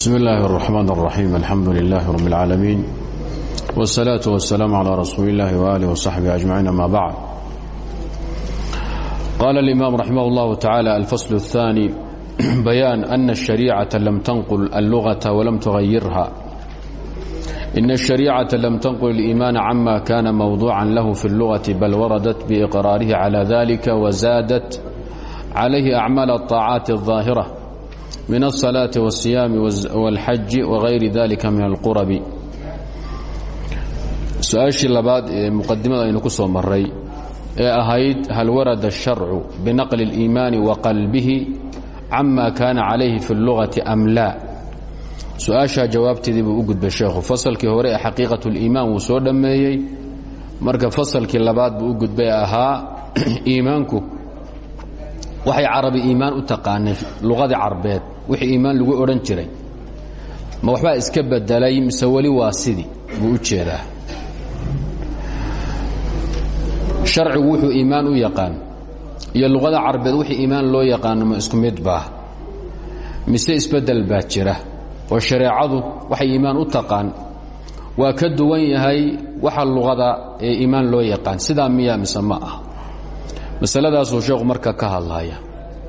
بسم الله الرحمن الرحيم الحمد لله رب العالمين والصلاة والسلام على رسول الله وآله وصحبه أجمعين ما بعد قال الإمام رحمه الله تعالى الفصل الثاني بيان أن الشريعة لم تنقل اللغة ولم تغيرها إن الشريعة لم تنقل الإيمان عما كان موضوعا له في اللغة بل وردت بإقراره على ذلك وزادت عليه أعمال الطاعات الظاهرة min الصلاaة والصiyaam والxaji وغayri dalika min اlqurb su-aashii labaad ee muqadimada aynu ku soo maray ee ahayd hal warada الsharcu binaqli الإimaani وaqalbihi cama kaana calayhi fi اllugaةi am laa su-aashaa jawaabteedii buu u gudbay sheekhu fasalkii hore ee xaqiiqaة اliimaan wuu soo dhammeeyey marka fasalkii labaad buu u gudbay ahaa iimaanku waxay carabi iimaan u taqaanay luqadii carbeed wixii iimaan lagu odhan jiray. Ma waxbaa iska bedelay mise weli waa sidii buu u jeedaa. Sharcigu wuxuu iimaan u yaqaan iyo luqada carbeed wixii iimaan loo yaqaano ma isku mid baa. Mise isbeddel baa jira oo shareecadu waxay iimaan u taqaan waa ka duwan yahay waxa luqada ee iimaan loo yaqaan. Sidaa miya mise ma ah masaladaasuu sheekhu marka ka hadlaya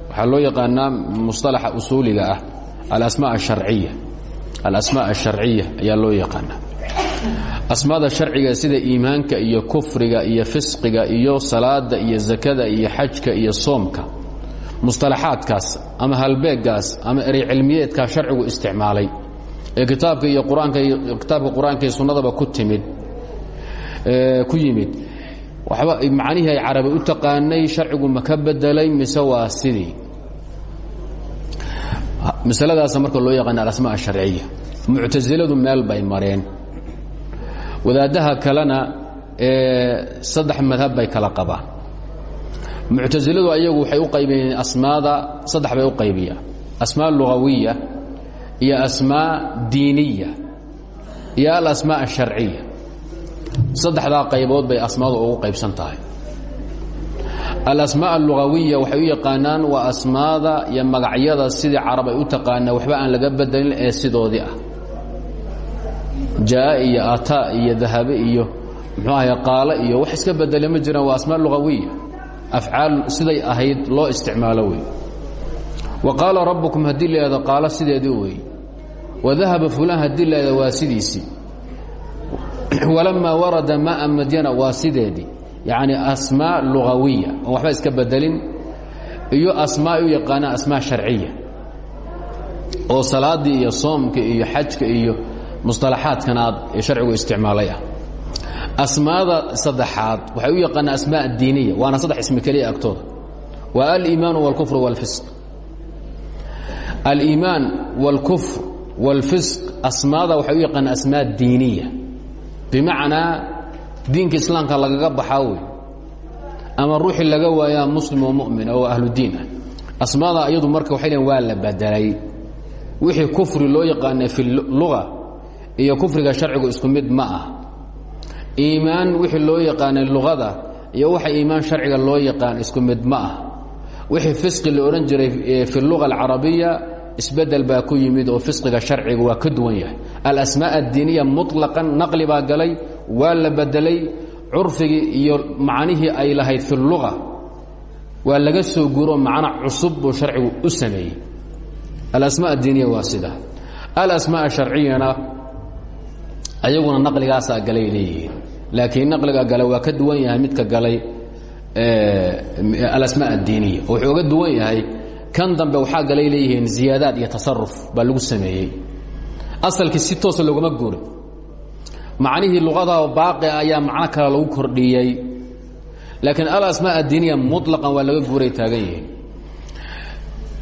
waxaa loo yaqaanaa musطalaxa usuuliga ah alasma aharciya alasmaa asharciya ayaa loo yaqaanaa. Asmaada sharciga sida iimaanka iyo kufriga iyo fisqiga iyo salaada iyo zakada iyo xajka iyo soomka musطalaxaadkaas ama halbeegaas ama erey cilmiyeedkaa sharcigu isticmaalay ee kitaabka iyo qur'aanka kitaabka qur'aanka iyo sunnadaba ku timid ku yimid waxba macnihii ay carabi u taqaanay sharcigu ma ka bedelay mise waa sidii? Masaladaasa marka loo yaqaana alasma asharciya. Muctasiladu meel bay mareen. Wadaaddaha kalena ee saddex madhab bay kala qabaan. Muctasiladu ayagu waxay u qaybiyeen asmaada saddex bay u qaybiyaan asmaa lugawiya iyo asmaa diiniya iyo alasmaa asharciya saddexdaa qaybood bay asmaadu ugu qaybsan tahay. Alasmaa allugawiya waxay u yaqaanaan waa asmaada iyo magacyada sidii carab ay u taqaanaa waxba aan laga bedelin ee sidoodii ah. Jaa iyo ata iyo dahabe iyo muxuu ahay qaalo iyo wax iska bedele ma jiraan waa asmaa lugawiya afcaal siday ahayd loo isticmaalo wey wa qaala rabbukum haddii laihahdo qaalo sideedii wey wadahaba fulaan haddii laihahdo waa sidiisii walamaa warada maa madyana waa sideedii yacni asmaa lugawiya oon waxba iska bedelin iyo asmaa u yaqaanaan asmaa sharciya oo salaaddii iyo soomka iyo xajka iyo musطalaxaadkan aad sharcigu isticmaalay ah asmaada saddexaad waxay u yaqaanaan asmaa addiiniya waana saddex ismi keliya agtooda waa aliimaanu wاlkufr wاlfisq aliimaan wاlkufr wاlfisq asmaada waxay u yaqaanaan asmaa diiniya bimacnaa diinka islaamka lagaga baxaa wey. Ama ruuxii laga waayaa muslim oo mumin oo ahludiin ah. Asmaada iyadu marka waxay leein waa la bedelay wixii kufri loo yaqaanay fi luga iyo kufriga sharcigu isku mid ma ah iimaan wixii loo yaqaanay lugada iyo waxa iimaan sharciga loo yaqaan isku mid ma ah wixii fisqi la odhan jiray fi luga alcarabiya isbeddel baa ku yimid oo fisqiga sharciga waa ka duwan yahay. Alasmaa addiiniya muطlaqan naqli baa galay waa la bedelay curfigii iyo macnihii ay lahayd fi luga waa laga soo guuro macno cusub buu sharcigu u sameeyey. Alasmaa addiiniya waa sida. Alasmaa asharciyana ayaguna naqligaasaa galay leeyihiin. Laakiin naqliga gale waa ka duwan yahay midka galay alasmaa addiiniya. Oo wuxuu oga duwan yahay kan dambe waxaa galay leeyihiin ziyaadaad iyo tasaruf baa lagu sameeyey. Asalkii si toosa loogama guurin. Macnihii luqada baaqi ayaa macno kale lagu kordhiyey. Laakiin alasmaa addiiniya muطlaqan waa laga guuray taagan yihiin.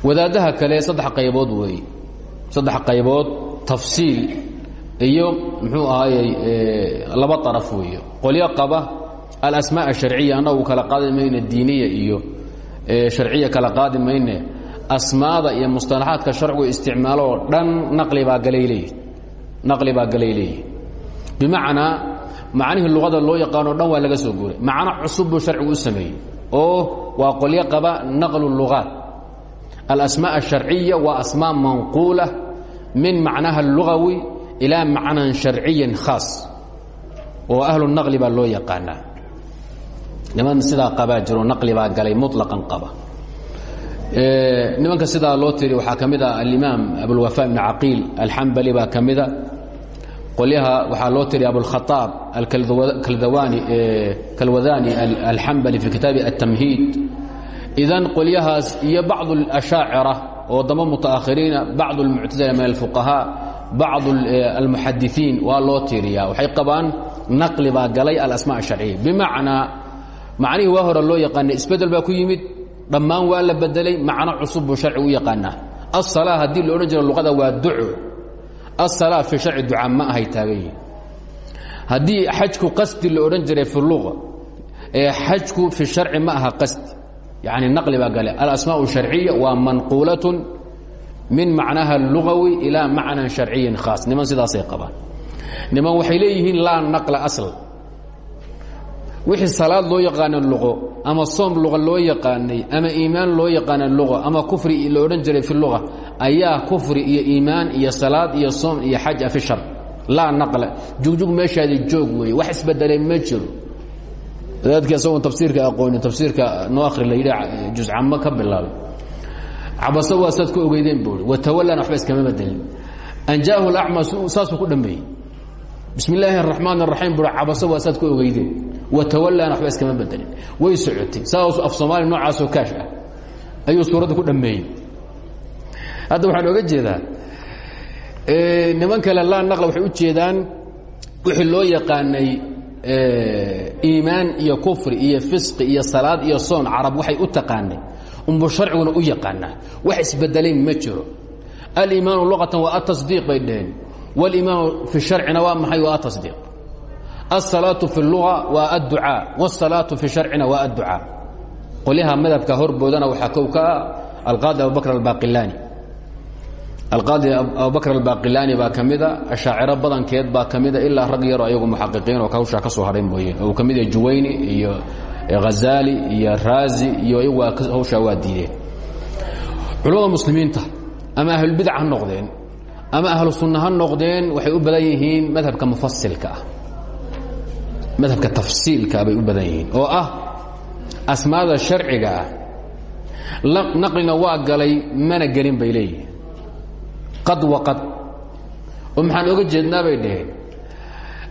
Wadaaddaha kale saddex qaybood weeye saddex qaybood tafsiil iyo muxuu ahaayey laba طaraf weeye qolyo qaba alasmaa asharciya annagu kala qaadi mayne diiniya iyo sharciya kala qaadi mayne asmaada iyo mustalaxaadka sharcigu isticmaalo oo dhan naqlibaa galayley naqli baa galay leeyihi bimacnaa macnihii luqada loo yaqaanoo dhan waa laga soo guuray. Macno cusub buu sharcigu u sameeyey. Oo waa qolyo qaba naqlu lugaat alasmaa asharciya waa asmaa manquula min macnaha lugawi ilaa macnan sharciyin khaas. Oo ahlu naqli baa loo yaqaanaa. Niman sidaa qabaa jiro naqli baa galay muطlaqan qaba nimanka sidaa loo tiri waxaa ka mid a alimaam abulwafa ibn caqiil alxambali baa ka mida qolyaha waxaa loo tiri abulkhaaab kalwadani alxambali fi kitaabi aلtamhiid idan qolyahaas iyo bacض اlashaacira oo damba mutaakhiriina bacض اlmuctazila min alfuqahaa bacض almuxadiثiin waa loo tiiriya waxay qabaan naqli baa galay alasma الsharciya bimacnaa macnihii waa hore loo yaqaanay isbedel baa ku yimid dhammaan waa la bedelay macno cusub buu sharci u yaqaanaa. Asala haddii la odhan jiro luqada waa duco asala fi sharci ducaa ma ahay taagan yihiin haddii xajku qasdi la odhan jiray fi luqa ee xajku fi sharci ma aha qasdi. Yacni naqli baa gale alasmaء sharciya waa manquulaة min macnaha lugawi ilaa macnan sharciyin khaas. Niman sidaasay qabaan. Niman waxay leeyihiin laa naqla asl wixii salaad loo yaqaana luqo ama soom luqa loo yaqaanay ama iimaan loo yaqaana luqa ama kufri la odhan jiray fi luga ayaa kufri iyo iimaan iyo salaad iyo soom iyo xaja fi shar. Laa naqla. Jugjug meeshaadii joog weeye wax isbedelay ma jiro. Wadaadkii asagoon tafsiirka aqoonin tafsiirka noo akhri la yidhi juscamo ka bilaabay. Cabase waa saad ku ogeydeen buui watawallana waxba iskama bedelin anjaahu lacma saasuu ku dhammeeyey bismi illaahi araxmaan araxiim buui cabase waa saad ku ogeydeen watawallana waxba iskama bedelin. Way socotay. Saas af soomaali noocaasoo kaash ah. Ayuu suuradda ku dhammeeyey. Hadda waxaan oga jeedaa niman kale laa naqla waxay u jeedaan wixii loo yaqaanay iimaan iyo kufri iyo fisqi iyo salaad iyo soon. Carab waxay u taqaanay. Unbu sharciguna u yaqaanaa. Wax isbedelay ma jiro. Aliimaanu luqatan waa atasdiiq bay dhaheen waliimaanu fi sharcina waa maxay waa atasdiiq alsalaatu fi اluga waa adducaa wاsalaatu fi sharcina waa adducaa qolyaha madhabka horboodana waxaa kow ka ah alqaadi abubakr albaqilaani alqaadi abubakr albaqilaani baa ka mida ashaaciro badankeed baa ka mida ilaa rag yaro ayagu muxaqiqiin oo hawshaa ka soo hadhay mooye uu ka mid yahay juwayni iyo hazaali iyo raazi iyo iyagu hawshaa waa diideen culamada muslimiinta ama ahlulbidac ha noqdeen ama ahlu sunna ha noqdeen waxay u badan yihiin madhabka mufasilka ah. Madhabka tafsiilka bay u badan yihiin oo ah asmaada sharciga ah. Naqlina waa galay mana gelin bay leeyihiin. Qad waqad oo maxaan oga jeednaa bay dhaheen.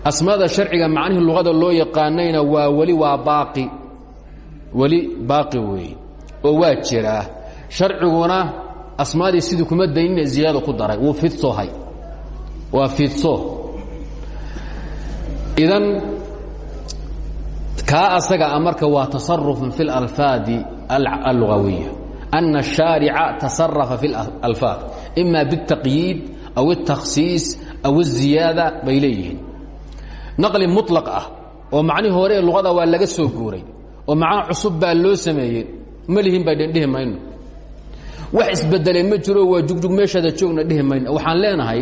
Asmaada sharciga macnihii luqada loo yaqaanayna waa weli waa baaqi. Weli baaqi weeye oo waa jiraa sharciguna asmaadii sidii kuma daynina ziyaado ku daray wuu fidsohay waa fidso idan kaa asaga a marka waa tasarufun fi اlalfaadi allugawiya أن الشhaaرica taصرفa في الألفاaظ إma bالتaqyiid أو التakhصiiص أو الزiyaadة bay leeyihiin نaqli muطلق ah oo macnihii hore ee luغada waa laga soo guuray oo macno cusub baa loo sameeyey ma lihin bay dhihi mayno wax isbedelay ma jiro waa jugjug meeshaada joogna dhihi mayna. Waxaan leenahay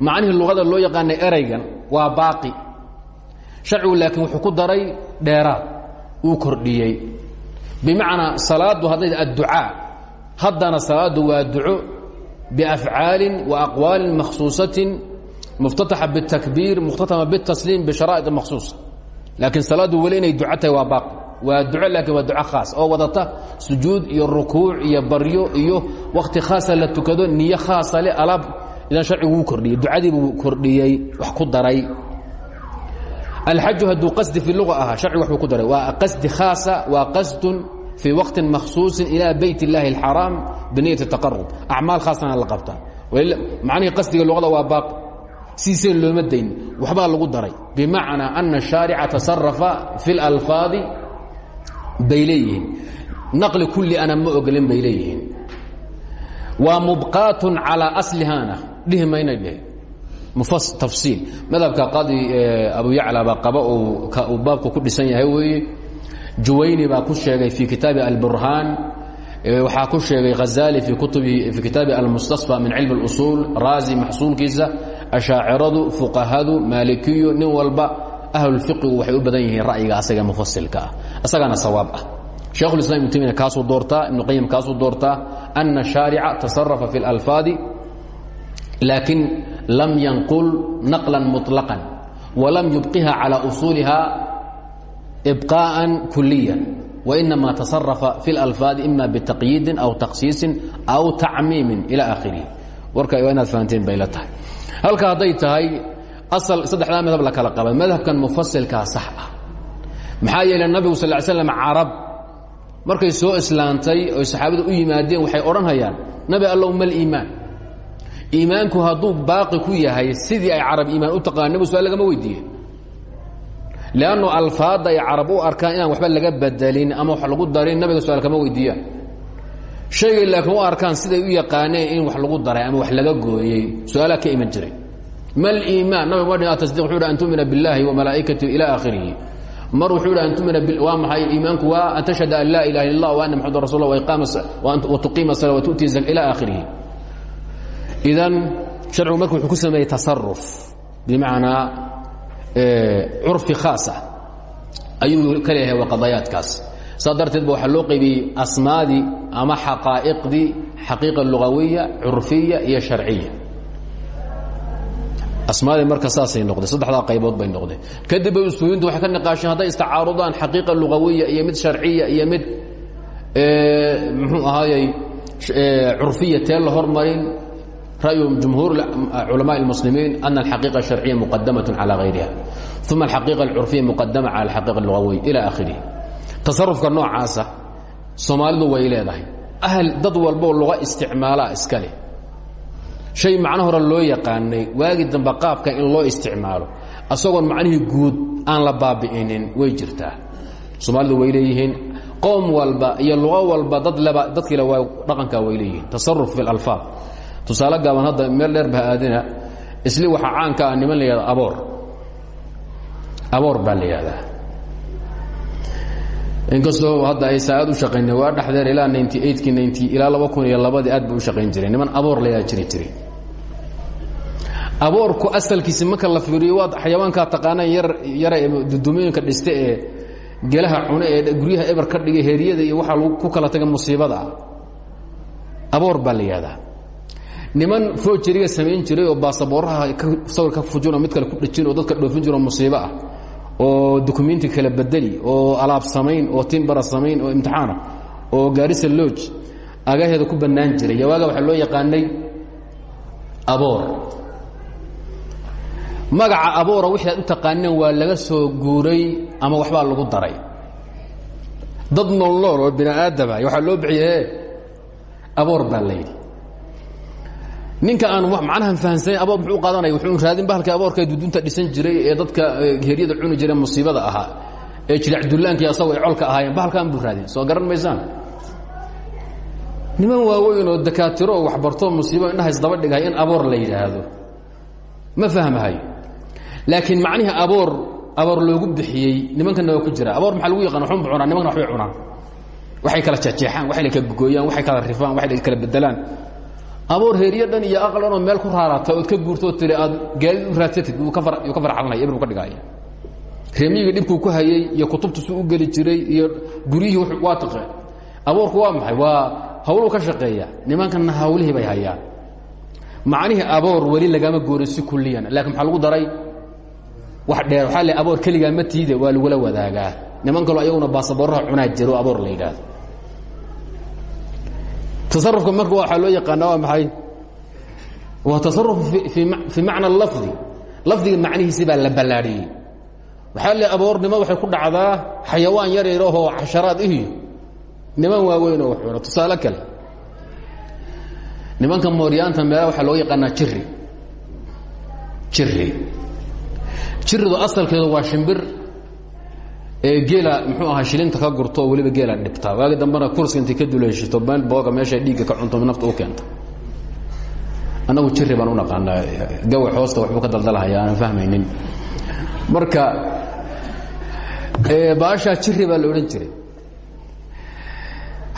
macnihii luqada loo yaqaanay eraygan waa baaqi. Sharcigu laakiin wuxuu ku daray dheeraad wuu kordhiyey. Bimacnaa salaaddu hadday adducaa haddana salaaddu waa duco biafcaalin wa aqwaalin makhsuusatin muftataxa bitakbiir mukhtatama bitasliim bisharaa'id makhsuusa laakiin salaaddu weli inay duco tahay waa baaqi waa duco laakiin waa duco khaas. Oo wadata sujuud iyo rukuuc iyo baryo iyo wakhti khaasa la tukado niyo khaasa le alaab idan sharcigu wuu kordhiyey ducadii buu kordhiyey wax ku daray. Alxaju hadduu qasdi fii luga ahaa sharcigu waxbuu ku daray. Waa qasdi khaasa waa qasdun fii waqtin makhsuusin ilaa bayt illaahi alxaraam biniyati taqarub acmaal khaasana la qabtaa. Macnihii qasdiga luqada waa baaq. Siiseen looma dayn. Waxbaa lagu daray. Bimacnaa ana shaarica tasarafa fi اlalfaadi bay leeyihiin. Naqli kulli ana ma ogolin bay leeyihiin. Waa mubqaat calىa aslihaana dhihi maynay dheh tafsiil. Madhabka qadi abu yacla baa qaba uu baabku ku dhisan yahay weeye. Juwayni baa ku sheegay fii kitaabi alburhaan. Waxaa ku sheegay hazali fii kutubihi fii kitaabi almustasfa min cilmi اlusuul raazi maxsuulkiisa ashaaciradu fuqahadu maalikiyu nin walba ahlulfiqigu waxay u badan yihiin ra'yiga asaga mufasilka ah asagaana sawaab ah shekhulislam ibnu taymiya kaasuu doortaa ibnu qayim kaasuu doortaa ana shaarica tasarafa fi اlalfaadi laakiin lam yanqul naqlan muطlaqan walam yubqiha calى usuuliha ibqاءa kuliya وإنما تصرف في الألفاظ إma بتقييdi أو تksiiصi أو تacmiimi إلى آkhirihi warka waa inaad fahanteen bay la tahay halka hadday tahay aل saddexdaa madhab la kala qaba madhabkan mufasilkaa sax ah. Maxaa yeele nabigu sal ل slam carab markay soo islaantay oy saxaabadu u yimaadeen waxay odhanhayaan nabi allow mal iimaan. Iimaanku hadduu baaqi ku yahay sidii ay carab iimaan u taqaan nabig su'aal lagama weydiiye lannu alfaadda ay carab u arkaan inaan waxba laga bedelin ama wax lagu darin nabiga su'aal kama weydiiyaan shaygay laakiin u arkaan siday u yaqaaneen in wax lagu daray ama wax laga gooyey. Su'aalaa ka iman jiray mal iimaan nabig ma dhin tasdiq wuxuu an tumina biاllahi وamalaa'ikatihi ilى aakhirihi mar wuxuu hi an tumina waa maxay iimaanku waa an tashhada an laa ilaha illa اllah وana mxamad rasul watuqiima sala watu'ti ilى aakhirihi idan sharcigu marka wuxuu ku sameeyey tasaruf bimacnaa curfi khaasa ayuu ka leeyahay waa qadayaadkaas saa darteed ba waxaa loo qaybiyey asmaadii ama xaqaa'iqdii xaqiiqa lugawiya curfiya iyo sharciya asmaadii marka saasay noqdeen saddexdaa qaybood bay noqdeen kadib bay usuulintu waxay ka niqaasheen hadday istacaarudaan xaqiiqa lugawiya iyo mid sharciya iyo mid muxuu ahaayey curfiya tee la hormarin rأي جمهور علماء المسلمين أن الحقيقة الشرعية مقدمة على غيرها ثم الحقيقة العرفية مقدمة على الحقيقة اللغوية إلى آخره تصرفka noocaasa soomaalidu way leedahay أhl dad walboo luga isticmaalaa iska leh شhay macno hore loo yaqaanay waagi dambe qaabka in loo isticmaalo asagoon macnihii guud aan la baabi'inin way jirtaa. Soomaalidu way leeyihiin qowm walba iyo lugo walba dad leba dadkiile waa dhaqankaa way leeyihiin. Tasaruf fi اlalfaad tusaale gaaban hadda meel dheer baa aadina isli waxaa caanka ah niman la aboor. Aboor baa la inkastoo hadda ay saa-aad u shaqayna waa dhexdeer ilaa ninety eightkii ninty ilaa laba kun iyo labadii aad bay u shaqayn jireen niman aboor la yihahda jiri jiray. Aboorku asalkiisi marka la fiiriyo waad xayawaankaa taqaanaan yar yara dudumooyinka dhiste ee gelaha cune ee guryaha eber ka dhigay heeryada iyo waxaa lagu ku kala taga musiibada ah. Aboor baa la yihahdaa niman foojeriga samayn jiray oo baasaboorraha sawir ka fujin oo mid kale ku dhejin oo dadka dhoofin jiro musiibo ah oo dukumenti kala bedeli oo alaab samayn oo timbara samayn oo imtixaana oo gaarisa looj agaheeda ku bannaan jiray. Yawaaga waxaa loo yaqaanay aboor. Magaca aboora wixii aad u taqaaneen waa laga soo guuray ama waxbaa lagu daray. Dad noolnool oo bini aadama waxaa loo bixiye aboor baa la yidhi ninka aan macnahan fahamsanayn aboor muxuu qaadanaya? Wuxuu raadin bahalka aboorka dudunta dhisan jiray ee dadka heryada cuni jira musiibada ahaa ee jilacdullaanka iyo asagoo ay colka ahaayeen bahalkaan buu raadin. Soo garan maysaan? Niman waaweyn oo dakaatiro oo waxbarto musiibo indhaha isdaba dhighay in aboor la yidhaahdo. Ma fahmahay? Laakiin macnihii aboor aboor loogu bixiyey nimankana waa ku jira. Aboor maxaa lagu yaqaan? Waxunba cunaan nimankana waxbay cunaan. Waxay kala jeexjeexaan waxay la kala gooyaan waxay kala rifaan waxay kala bedelaan aboor heeriyo dhan iyo aqal dhanoo meel ku raarata ood ka guurtoo tiri aad gaadid u raadsatid yuu ka farxalanaya ibru ka dhigaya reemiyigii dhibkuu ku hayey iyo kutubtusu u geli jiray iyo guryihii waa taqeen aboorku waa maxay? Waa hawluu ka shaqeeya. Nimankana hawlihii bay hayaan. Macnihii aboor weli lagama goorin si kuliyan laakiin maxaa lagu daray? Wax dheer. Waxaa le aboor keligaa ma tiide waa lagula wadaagaa. Niman kaloo ayaguna baasaboorraha cunaa jiro aboor la yidhaahdo tasarufka marka waxaa loo yaqaana waa maxay? Waa tasaruf fii macna lafdi. Lafdiga macnihiisi baa la ballaadhiyey waxaa le aboornimo waxay ku dhacdaa xayawaan yar yarahoo xasharaad ihi. Niman waaweyn oo waxuna tusaale kale. Nimanka mooryaanta meela waxaa loo yaqaanaa jiri jiri jiridu asalkeedu waa shimbir ee geela muxuu ahaa shilinta ka gurto oo weliba geela dhibta waagi dambena kurska intay ka duleeshito meel booga meeshay dhiigga ka cunto nafta u keenta. Annagu jiri baan u naqaanaa gawax hoosta waxbuu ka daldalahaya aanan fahmaynin. Marka baashaa jiri baa la odhan jiray.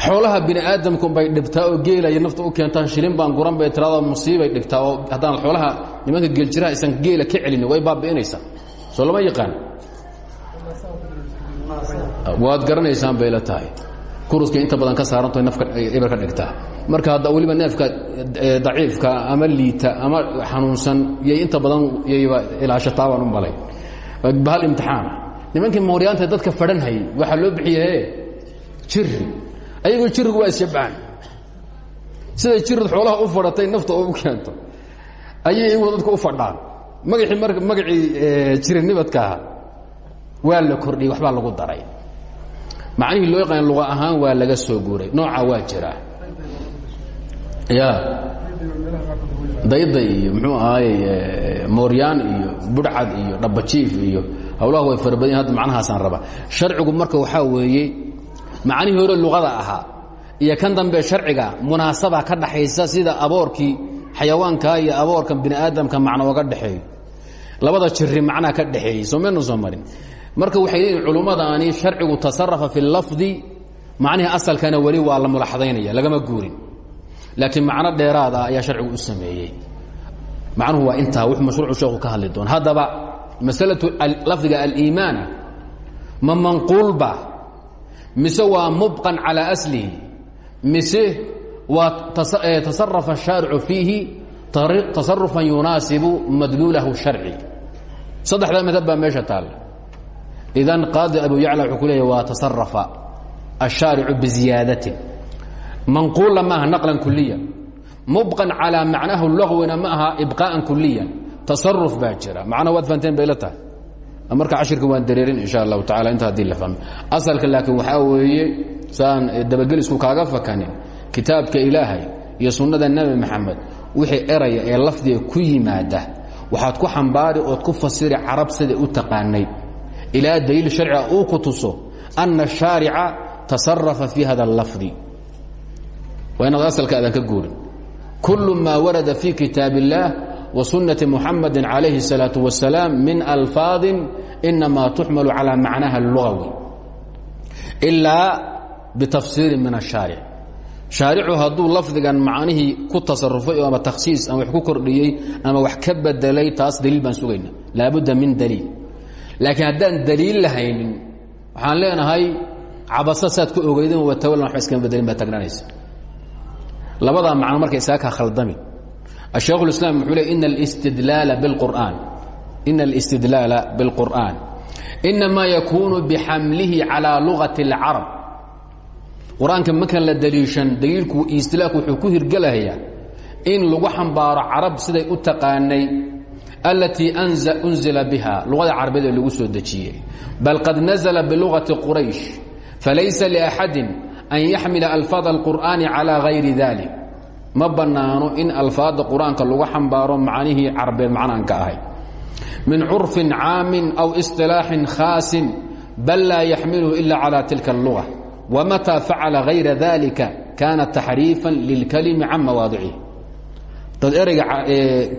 Xoolaha bini aadamku bay dhibtaa oo geelaya nafta u keentaan shilin baan guran bay tiraada musiibay dhibtaa oo haddaan xoolaha nimanka geeljiraha aysan geela ka celinin way baabi'inaysaa. Soo lama yaqaan waad garanaysaan bay la tahay. Kuruska inta badan ka saaranto eber ka dhigtaa. Marka hadda weliba neefka daciifka ama liita ama xanuunsan yay inta badan yayba ilaashataa baan u malay bahal imtixaana nimankii mooryaanta dadka fadhanhayay waxaa loo bixiye jiri ayagoo jirigu waa isjabaan siday jirid xoolaha u fadhatay nafta oo u keento. Ayay iyagu dadka u fadhaan. Magacii m magacii jirinibadka ahaa waa la kordhiyey waxbaa lagu daray. Macnihii loo yaqaan luqa ahaan waa laga soo guuray. Noocaa waa jiraa ya dayday iyo muxuu ahaay mooryaan iyo budhcad iyo dhabajiif iyo hawlaha way fara badan hadda macnahaasaan rabaa. Sharcigu marka waxaa weeye macnihii hore luqada ahaa iyo kan dambe sharciga munaasaba ka dhaxaysa sida aboorkii xayawaanka iyo aboorkan bini aadamka macno oga dhexeeyo labada jiri macnaa ka dhexeeyey soo meena soo marin marka waxay leeyihiin culummadaani sharcigu tasarafa fi lafdi macnihii asalkana weli waa la mulaxadaynaya lagama guurin. Laakiin macno dheeraad ah ayaa sharcigu u sameeyey. Macnuhu waa intaa wuxuu mashruucu sheekhu ka hadli doona haddaba masalatu lafdiga aliimaana ma manquulba? Mise waa mubqan calaa aslihi mise waa tasarafa الshaaricu fiihi tasarufan yunaasibu madluulahu sharci? Saddexdaa madab meesha taalla idan qaadi abu yacla wuxuu ku leeya waa tasarafa الshaaricu biziyaadatin manquula maaha naqlan kuliya mubqan calaa macnahu lagwina ma aha ibqaa'an kuliya tasaruf baa jira macnaha waad fahanteen bay la tahay marka cashirka waan dareerin insha allahu tacala inta haddii la fahmo asalka laakiin waxaa weeye saan dabagelisku kaaga fakanin kitaabka ilaahay iyo sunnada nebi maxamed wixii eraya ee lafdiga ku yimaada waxaad ku xambaari ood ku fasiri carab siday u taqaanay ilaa daliil sharciga uu ku tuso ana الshaarica tasarafa fi hada اlafdi waa inaad asalka aadan ka guurin kul ma warada fi kitaab الlah وsuنaةi محamadi عalayhi الsalaaة وaسalaam min alfaadi inama tuxmal calى macnaha الlugawi ilaa bitafsiiri min الشhaaric shaaricu hadduu lafdigan macnihii ku tasarufay ama takhsiis ama wax ku kordhiyey ama wax ka bedelay taas daliil baan sugayna laabudda min daliil laakiin haddaan daliil lahaynin waxaan leenahay cabasa saad ku ogeydin watawallan waba iskama bedelin baad tagnanaysa labadaa macno marka isaga kaa khaldami الشhيkh الإسلام وxuu le إن الاستدلاaل بالقرآن إن الاستدلاaل بالقرآن إنما يكون بxملihi عalى لغة العرب qur-aanka markan la dliishan dliilku istidlaalku wuxuu ku hirgelayaa in lagu xambaaro carab siday u taqaanay التي أنزلa بها luغada carabeed ee lagu soo dejiyey بل قad نزلa بلغة qرayش فlayسa لأحad أن يحمل ألفاظ القرآن عalى غayri ذلك ma bannaano in alfaadda qur-aanka lagu xambaaro macnihii carabeed macnaan ka ahay min curfin caamin aw isilaaxin khaasin bal laa yaxmiluhu ila calى tilka اlluga wamataa facala hayra dalika kaana taxriifan lilkalimi can mawaadicihi dad ereyga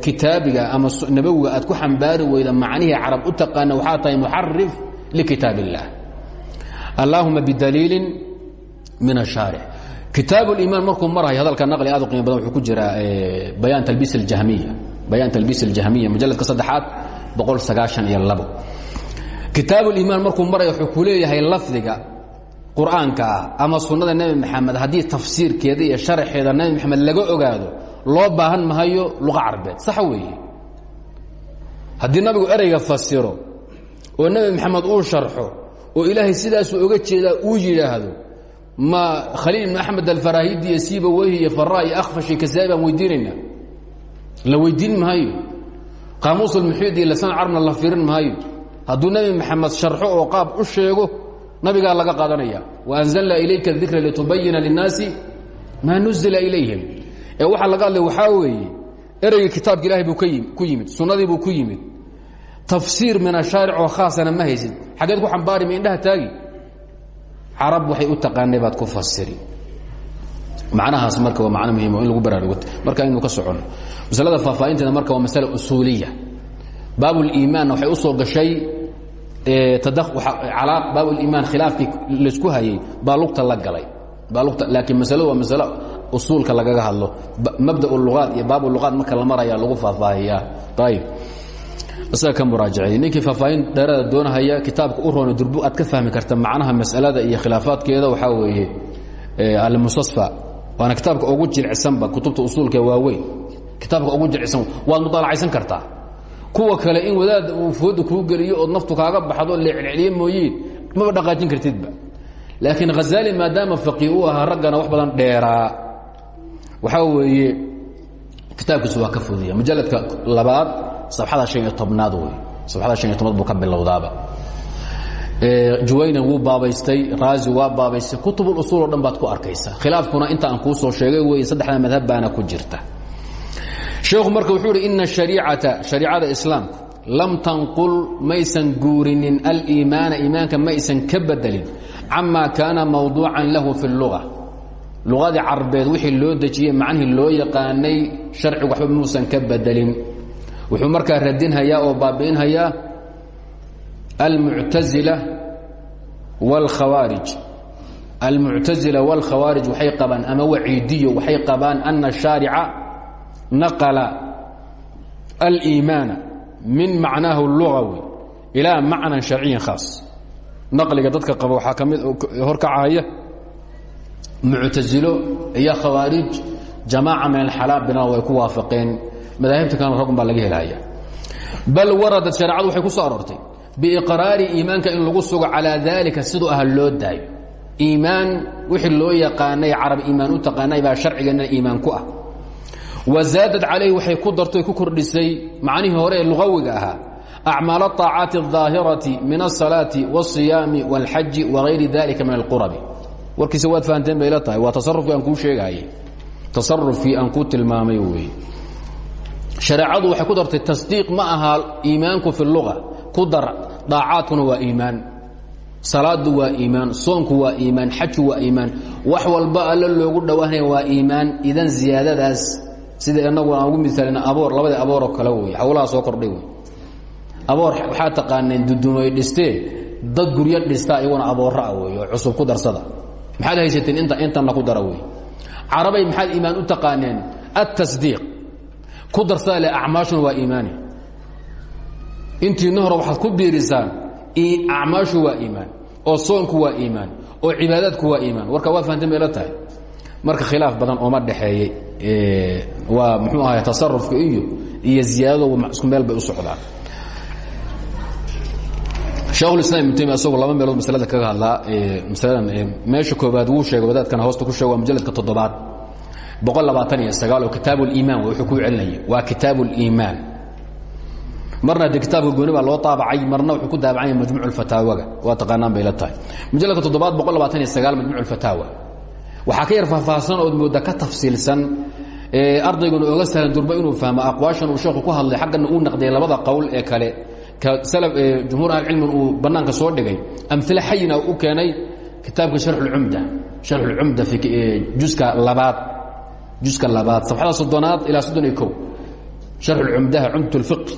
kitaabiga ama nabowiga aad ku xambaari weyda macnihii carab u taqaana waxaa tahay muxarif likitaab اllah allaahuma bidaliilin min الshaarix kitaab اimaan markuu marhay hadalka naqli aad u qiimo badan wuxuu ku jiraa bayaan talbiis اjahmiya bayaan talbiis اljahmiya mujaladka saddexaad boqol sagaashan iyo labo kitaab اliimaan markuu maraya wuxuu ku leeyahay lafdiga qur'aanka ah ama sunnada nebi maxamed haddii tafsiirkeeda iyo sharaxeeda nebi maxamed laga ogaado loo baahan mahayo luqa carbeed. Sax weeye. Haddii nabigu ereyga fasiro oo nebi maxamed uu sharxo oo ilaahay sidaasuu oga jeedaa uu yidhaahdo ma khaliil ibn axmed alfarahidi iyo siibaweyhi iyo fara iyo akhfashi kasaai baan weydiinaynaa la weydiin maayo qaamuus almuxiid iyo lisaan carabna la firin maayo hadduu nebi maxamed sharxo oo qaab u sheego nabigaa laga qaadanaya waanzalna ilayka dikra litubayina linnaasi maa nuzila ilayhim ee waxaa laga hadlay waxaa weeye ereygii kitaabka ilahay buu ku yimid sunnadii buu ku yimid. Tafsiir min ashaaric oo khaasana ma haysid. Xageed ku xambaari ma indhaha taagi? Carab waxay u taqaanay baad ku fasiri. Macnahaas marka waa macno muhiim in lagu baraarugo marka aynu ka socono masalada faahfaahinteeda marka waa masale usuuliya baabuliimaanna waxay u soo gashay baabuliimaan khilaafkii laysku hayey baa lugta la galay. Baa lugta laakiin masaladu waa masalo usuulka lagaga hadlo. Mabda luqaad iyo baab luqaad marka la maraya lagu faahfaahiyaa. Ayib isaga ka muraajacay ninkii faahfaahin dheerada doonahaya kitaabka u roona durbu aad ka fahmi karta macnaha masalada iyo khilaafaadkeeda waxaa weeye almustasfa. Waana kitaabka ugu jilicsanba kutubta usuulka waaweyn kitaabka ugu jilicsan waad mudaalacaysan kartaa. Kuwa kale in wadaad uu fooda kuu geliyo ood naftu kaaga baxdo leeceliye mooyiin maba dhaqaajin kartidba laakiin hazaali maadaama faqih u ahaa raggana wax badan dheeraa waxaa weeye kitaabkiisu waa ka fudiya mujaladka labaad sabxada han iyo tobnaad wey sabxada han buu ka bilowdaaba. Juwaynan wuu baabaystay raazi waa baabaystay. Kutubulusuul o dhan baad ku arkaysaa khilaafkuna inta aan kuu soo sheegay wey saddexda madhab baana ku jirta. Sheekhu marka wuxuu idhi ina shariicata shariicada islaamku lam tanqul maysan guurinin aliimaana iimaanka maysan ka bedelin cama kaana lahu fi اlluga luqadii carbeed wixii loo dejiyey macnihii loo yaqaanay sharcigu waxba muusan ka bedelin wuxuu markaa radinhayaa oo baabi'inhayaa almuctazila wاlkhawaarij almuctazila wاlkhawaarij waxay qabaan ama waciidiyo waxay qabaan ana shaarica naqla aliimaana min macnaahu اlugawi ilaa macnan sharciyin khaas naqliga dadka qaba waxaa ka mid horkacahaya muctazilo iyo khawaarij jamaaca min alxalaabina way ku waafaqeen madaahibta kalena raggun baa laga helaya bal waradat shareecadu waxay ku soo aroortay biiqraari iimaanka in lagu sugo calaa daalika siduu ah loo daayo iimaan wixii loo yaqaanay carab iimaan u taqaanay baa sharcigeenna iimaan ku ah wa zaadad calayhi waxay ku dartay ku kordhisay macnihii hore ee lugawiga ahaa acmaal الطaacaati الظaahirati min الصalaaةi والصiyaami واlxaji وغayri dalika min اlqurabi warkiisa waad fahanteen bay la tahay. Waa tasarufkii aan kuu sheegaayey tasarufkii aan kuu tilmaamay wey shareecadu waxay ku dartay tasdiiq ma aha iimaanku fi luga ku dar daacaadkuna waa iimaan. Salaadu waa iimaan soonku waa iimaan xajku waa iimaan. Wax walba alla loogu dhowaanaya waa iimaan. Idan ziyaadadaas sida inagu aan ugu miaalina aboor labadii abooroo kale wey hawlaha soo kordhay wey aboor waxaa taqaaneen dudumay dhistee dad guryo dhistaa iyaguna aboora ah wey cusub ku darsada maxaad haysateen inta intanna ku dara wey. Carabay maxaad iimaan u taqaaneen? Atasdiiq ku darsada le acmaashuna waa iimaani. Intiina hore waxaad ku biirisaan acmaashu waa iimaan oo soonku waa iimaan oo cibaadaadku waa iimaan. Warka waa fahanteen bay la tahay. Marka khilaaf badan ooma dhexeeyey waa muxuu ahay tasarufka iyo iyo ziyaadado isku meel bay u socdaan shekhulislam ibnu taymiya isagu laba meelood maslada kaga hadlaa masaladan meesha koobaad wuu sheegay wadaadkana hoosta ku sheeg waa toddobaad. Boqol labaatan iyo sagaal oo kitaab uliimaan wuxuu kuu celinayay waa kitaab uliimaan marna de kitaabka gooni loo taabacay marna wuxuu ku daabacanya majmuc اfataawaga waa taqaanaan bay la tahay. Mujalladka toddobaad boqol labaatan iyo sagaal ka yar faahfaahsan ood mooda ka tafsiilsan ardayguna oga sahlan durba inuu fahmo aqwaashan uu sheekhu ku hadlay xaggana uu naqdiyay labada qowl ee kale jumhuur ahlicilmin uu bannaanka soo dhigay amile xayina u keenay kitaabka harcumda harcumda juska labaad juska labaad safxada soddonaad ilaa soddon iyo ko harcumdaha cumdat اlfiqi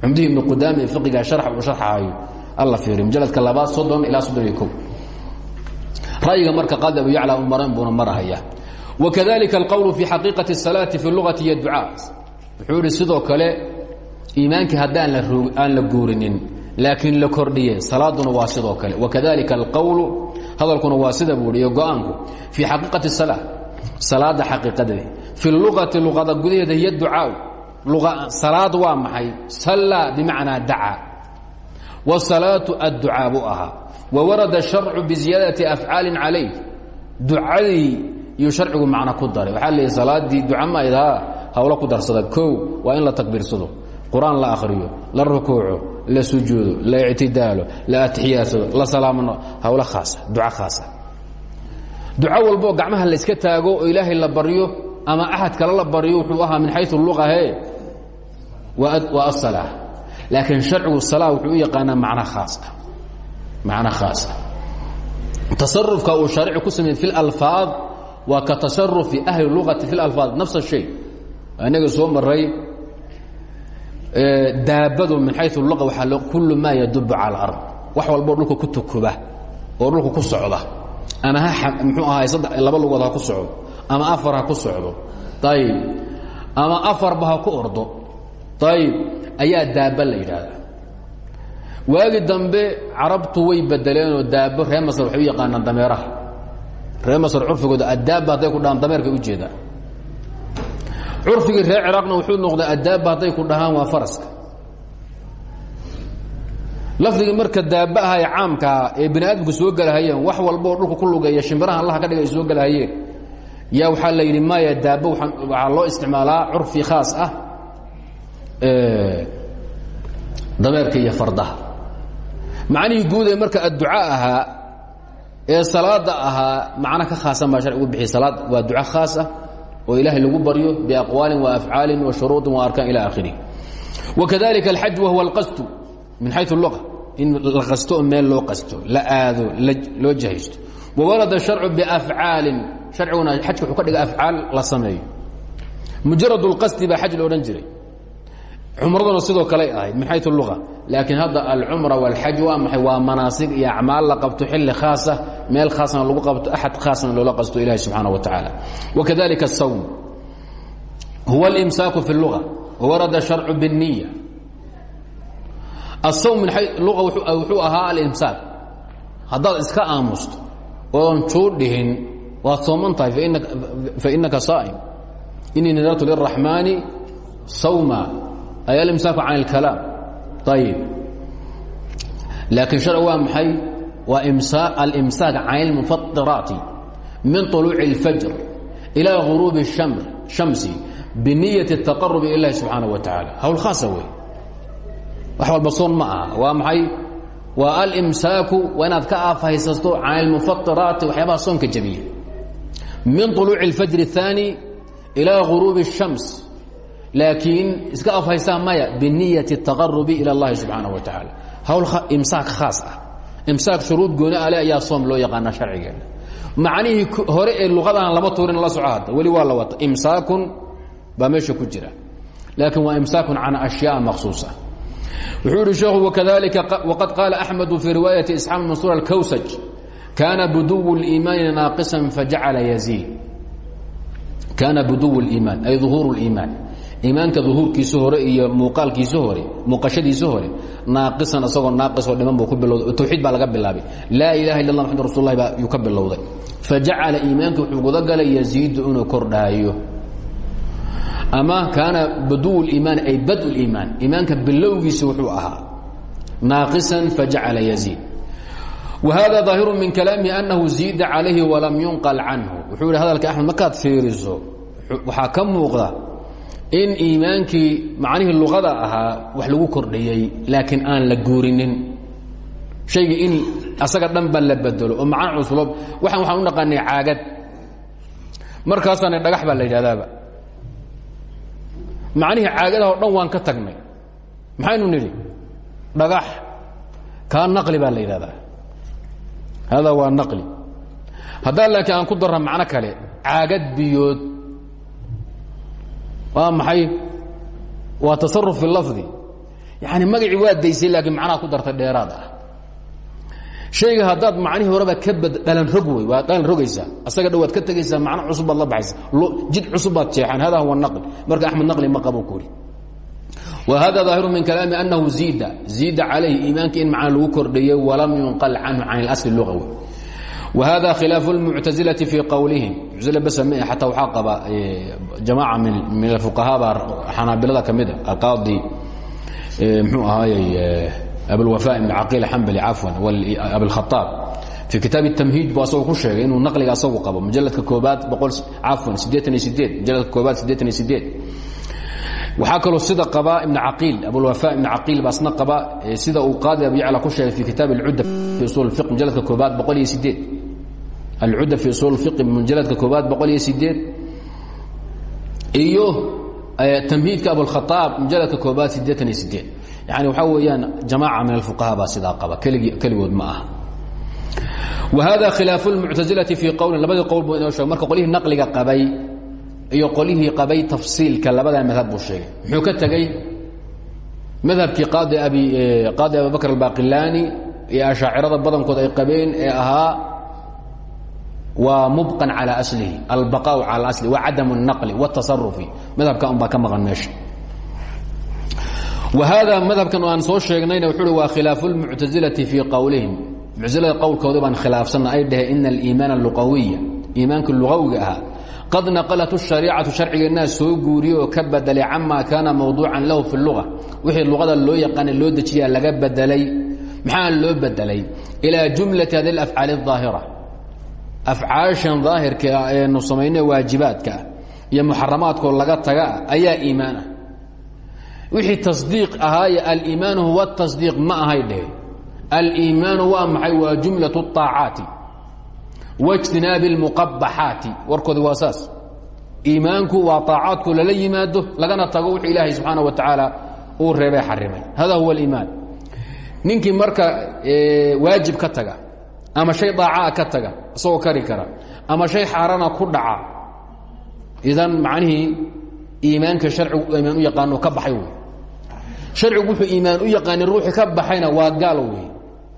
cumdihii ibnu qudaami fiqiga harx uu sharxaayo alla fiiriyo mujaladka labaad soddon ilaa soddon iyo ko ra'yiga marka qaadi abu yacla u maran buuna marahaya wakadalika alqowlu fi xaqiiqati الsalaati fi lugati iyo ducaa wuxuu ihi sidoo kale iimaankii haddaan aan la guurinin laakiin la kordhiye salaaduna waa sidoo kale. Wakadalika alqowlu hadalkuna waa sida buu iy go'aanku fii xaqiiqati sala salaada xaqiiqadeeda fi luqati luqada gudaheeda hiy ducaa salaad waa maxay? Sallaa bimacnaa daca wasalaatu adducaa buu ahaa. Wawarada sharcu biziyaadati afcaalin calayh ducadii iyuu sharcigu macno ku daray. Waxaa leey salaadii duca maydaha hawlo ku darsada ko waa in la takbiirsado qur'aan la akhriyo la rukuuco la sujuudo la ictidaalo la atixiyaadsado la salaamno hawlo khaasa duco khaasa. Duco walboo gacmaha la iska taago oo ilaahay la baryo ama axad kale la baryo wuxuu ahaa min xayu luqahe waa asalaa laakiin sharcigu salaa wuxuu u yaqaanaa macno khaasa. Macno khaasa. Tasarufka uu shaaricu ku sameeyey fi lalfaad waa ka tasarufi ahli lugati fi lalfaad nafs shay. Inaga soo maray daabadu min xayu luqa waaa kullu maa yadubu cala alard. Wax walboo dhulka ku tukuba oo dhulka ku socda. Ama ha mxuu ahaay saddex laba lugood ha ku socdo ama afar ha ku socdo. Ayib ama afarba ha ku ordo. Ayib ayaa daaba la yidhaahdaa. Waagi dambe carabtu way bedeleenoo daabo reer masar waxay u yaqaanaan dameeraha. Reer masr curfigooda addaabba hadday ku dhahaan dameerkay u jeedaan curfigii reer ciraaqna wuxuu noqday addaabba hadday ku dhahaan waa faraska. Lafdigii marka daaba aha ee caamkaa ee bani aadamku soo gelahayeen wax walbaoo dhulka ku lugeeya shimbiraha allaha ka dhigay ay soo gelahayeen yaa waxaa la yidhi maya daaba waxaa loo isticmaalaa curfi khaas ah dameerka iyo fardaha. Macnihii guud ee marka adduca ahaa ee salaada ahaa macno ka khaasan baa sharcigu bixiy salaad. Waa duco khaas ah oo ilaahay lagu baryo biaqwaalin waafcaalin wa shuruudin wa arkaan ila akhirih wakadalika alxaj wahuwa alqasdu min xayu luqa in la qasto oo meel loo qasto la aado loo jahaysto. Wawarada sharcu biafcaalin sharciguna xajka wuxuu ka dhiga afcaal la sameeyo. Mujarad اlqasdi baa xaj lo odhan jiray cumraduna sidoo kaley ahayd min xayu luga laakiin hadda alcumra wاlxaj waa maxay waa manaasig iyo acmaal la qabto xilli khaasa meel khaasna lagu qabto axad khaasna loola qasto ilahi subxaanaه wa tacaala wakadalika الsawm huwa اlimsaaku fi اluga wawarada sharcu bالniya الsawm min lua wuxuu ahaa alimsaak haddaad iska aamusto oon juu dhihin waad sooman tahay fainaka saa'im inii nadartu lلraxmaani sawma ay alimsaaku can اlkalaam ayib laakiin sharci waa maxay waa alimsaak can اlmufaطiraati min طuluuci اlfajr ilى guruubi shamsi biniyaة الtaqarub ilahi subxaanaه wa taعala hawl khaasa wey wax walba soon ma aha waa maxay waa alimsaaku waa inaad ka aafhaysato can اlmufaطiraati waxyaabaha soonka jabiya min طuluuci اlfajr الثaanي ilى guruubi الshams laakiin iska afhaysaa maya biniyati الtaqarubi ilى اllahi subxaanaه wa taعala hawl imsaak khaas ah imsaak shuruud gooni ale ayaa soom loo yaqaana sharcigeena macnihii hore ee luqadan lama tuurin la soco hadda weli waa la wata imsaakun baa meesha ku jira laakiin waa imsaakun can ashyaء maksuuصa wuxuu ihi sheekhu wkadalika waqad qaala axmedu fii riwaayati isxaaq mansuur alkawsaj kaana buduw اliimaani naaqisa fajacala yaziid kaana buduw اliimaan ay ظuhuur اliimaan imaanka duhuurkiisa hore iyo muuqaalkiisa hore muuqashadiisa hore naaqisan isagoo naaqiso dhiman buu ku bilowday tawxiid baa laga bilaabay. Laa ilaha illa allah maxamad baa yuu ka bilowday. Fa iimaanka wuxuu guda galay yaziidu inuu kordhaayo. Ama kaana baduw liimaan ay badu liimaan iimaanka bilowgiisa wuxuu ahaa naaqisan fajacala yaziid. Wahada daahiru min kalaamihi annahu ziida calayhi walam yunqal canhu. Wuxuu hadalka axmed markaad fiiriso waxaa ka muuqda in iimaankii macnihii luqada ahaa wax lagu kordhiyey laakiin aan la guurinin. Shayga in asaga dhan ba la bedelo oo macno cuslo waxaan waxaan u naqaanay caagad. Markaasaana dhagax baa la yidhahdaaba macnihii caagadaha o dhan waan ka tagnay. Maxaynu nidhi dhagax kaa naqli baa la yidhahdaa hada waa naqli. Haddaa laakiin aan ku darra macno kale caagad biyood waa maxay waa tasaruf fi lafdi yani magacii waa daysay laakiin macnaha ku dartay dheeraad ah shayga haddaad macnihii horeba ka bad dhalan rog wey waa dhalan rogaysaa asaga dhowaad ka tegaysaa macno cusub baad la baxaysa jid cusub baad jeexaan hada huwa naqli marka axmed naqli ma qabo kuri وhada ظaahiru min kalaami أnahu ziida ziida calayhi iimaanka in macna lagu kordhiyey walam yunqal canhu can اlasl lugawi وhada khilaaf الmuctazilaةi fii qowlihim muctazila bas ma xataa waxaa qaba jamaaca min afuqahaa baa xanaabilada ka mida alqaadi mxuu ahaayey abulwafa ibn caqiil xambali cafwan abilkhaaab fii kitaab الtamhiij bu asagoo ku sheegay inuu naqliga asagu qabo mujaladka koobaad cafwan sideean iyo sideed mujaladka koobaad sideetan iyo sideed waxaa kaloo sida abaa ibn aiil abulwafa ibn aiil baasna aba sida uu qaadi abu yacla ku sheegay fi kitaab alcudda fi usul i mujaladka koobaad boqol iyo sideed alcudda fi usul fiqi mujaladka koobaad boqol iyo sideed iyo tamhiidka abulkhaaab mujaladka koobaad sideetan iyo sideed yani waxaa weeyaan jamaaca min alfuqaha baa sidaa qaba kligi keligood ma aha. Wa hada khilaafu lmuctasilai fi qowlin labadii qowl buu inoo sheeg marka qolihii naqliga qabay iyo qolihii qabay tafsiilka labada madhab buu sheegay muxuu ka tegey madhabkii qaadi abi qaadi abubakr albaqilani iyo ashaacirada badankood ay qabeen ee ahaa waa mubqan calى aslihi albaqaau calى asli wa cadam الnaqli wالtasarufi madhabka un baa ka maqan meesha wa hada madhabkan aan soo sheegnayna wuxuu uhi waa khilaafu اlmuctazilati fii qowlihim muctazilada qowlkoodii baan khilaafsanna ay dhaheen ina اliimaan اluqawiya iimaanka lugawiga ahaa qad naqalat الشhaريcaةu sharcigeennaa soo guuriye oo ka bedelay cama kaana mawduucan lahu fi الluga wixii luqada loo yaqaana loo dejiyaa laga bedelay maxaa loo bedelay ilىa jumlaةi hadi الأfعaal الظaahirة afcaashan daahirka eenu samayne waajibaadka iyo muxaramaadkoo laga taga ayaa iimaan ah wixii tasdiiq ahaaye aliimaanu huwa tasdiiq ma ahay dheh aliimaanu waa maxay waa jumlaة الطaacaati wاjtinaabi اlmuqabaxaati warkoodi waa saas iimaanku waa طaacaadku lala yimaado lagana tago wuxuu ilaahay subxaana wa tacaala uu reebay xarimay hada huwa اliimaan ninkii marka waajib ka taga ama shay daacaa ka taga isagoo kari kara ama shay xaarana ku dhaca idan macnihii iimaanka sharcigu iimaan u yaqaano ka baxay wey sharcigu wuxuu iimaan u yaqaanin ruuxii ka baxayna waa gaal wey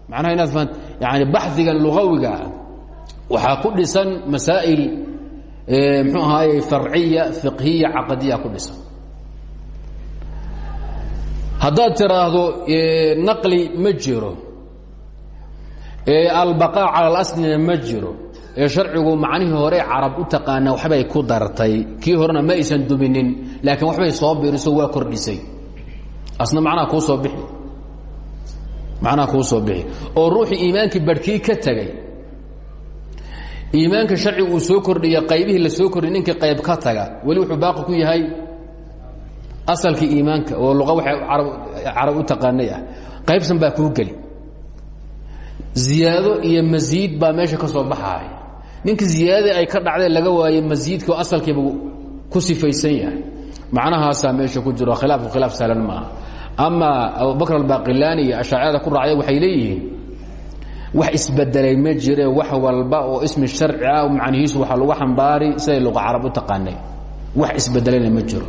macnaha inaad fahan yani baxdigan lugawiga ah waxaa ku dhisan masaa'il mxuu ahaaye farciya fiqhiya caqadiya ku dhisan. Haddaad tiraahdo naqli ma jiro albaqaa cala alaslina ma ee sharcigu macnihii hore carab u taqaana waxbay ku dartay kii horena ma aysan duminin laakiin waxbay soo biiriso waa kordhisay. Asna macnaha kuu soo bixi. Macnaha kuu soo bixi. Oo ruuxii iimaankii barhkii ka tegey iimaanka sharcigu uu soo kordhiya qaybihii la soo kordhiy ninkii qayb ka taga weli wuxuu baaqi ku yahay asalkii iimaanka oo luqa waxay carab u taqaanay ah. Qaybsan baa kuu geli. Ziyaado iyo masiid baa meesha ka soo baxaaya ninkii ziyaadadii ay ka dhacdeen laga waayey masiidkii oo asalkiiba ku sifaysan yahay. Macnahaasaa meesha ku jiro khilaafku khilaaf sahlan maaha. Ama abubakr albaqilaani iyo ashaacirada ku raacday waxay leeyihiin wax isbedelay ma jire wax walba oo ismi sharci ah macnihiisu waxaa lagu xambaari siday luqa carab u taqaanay. Wax isbedelayna ma jiro.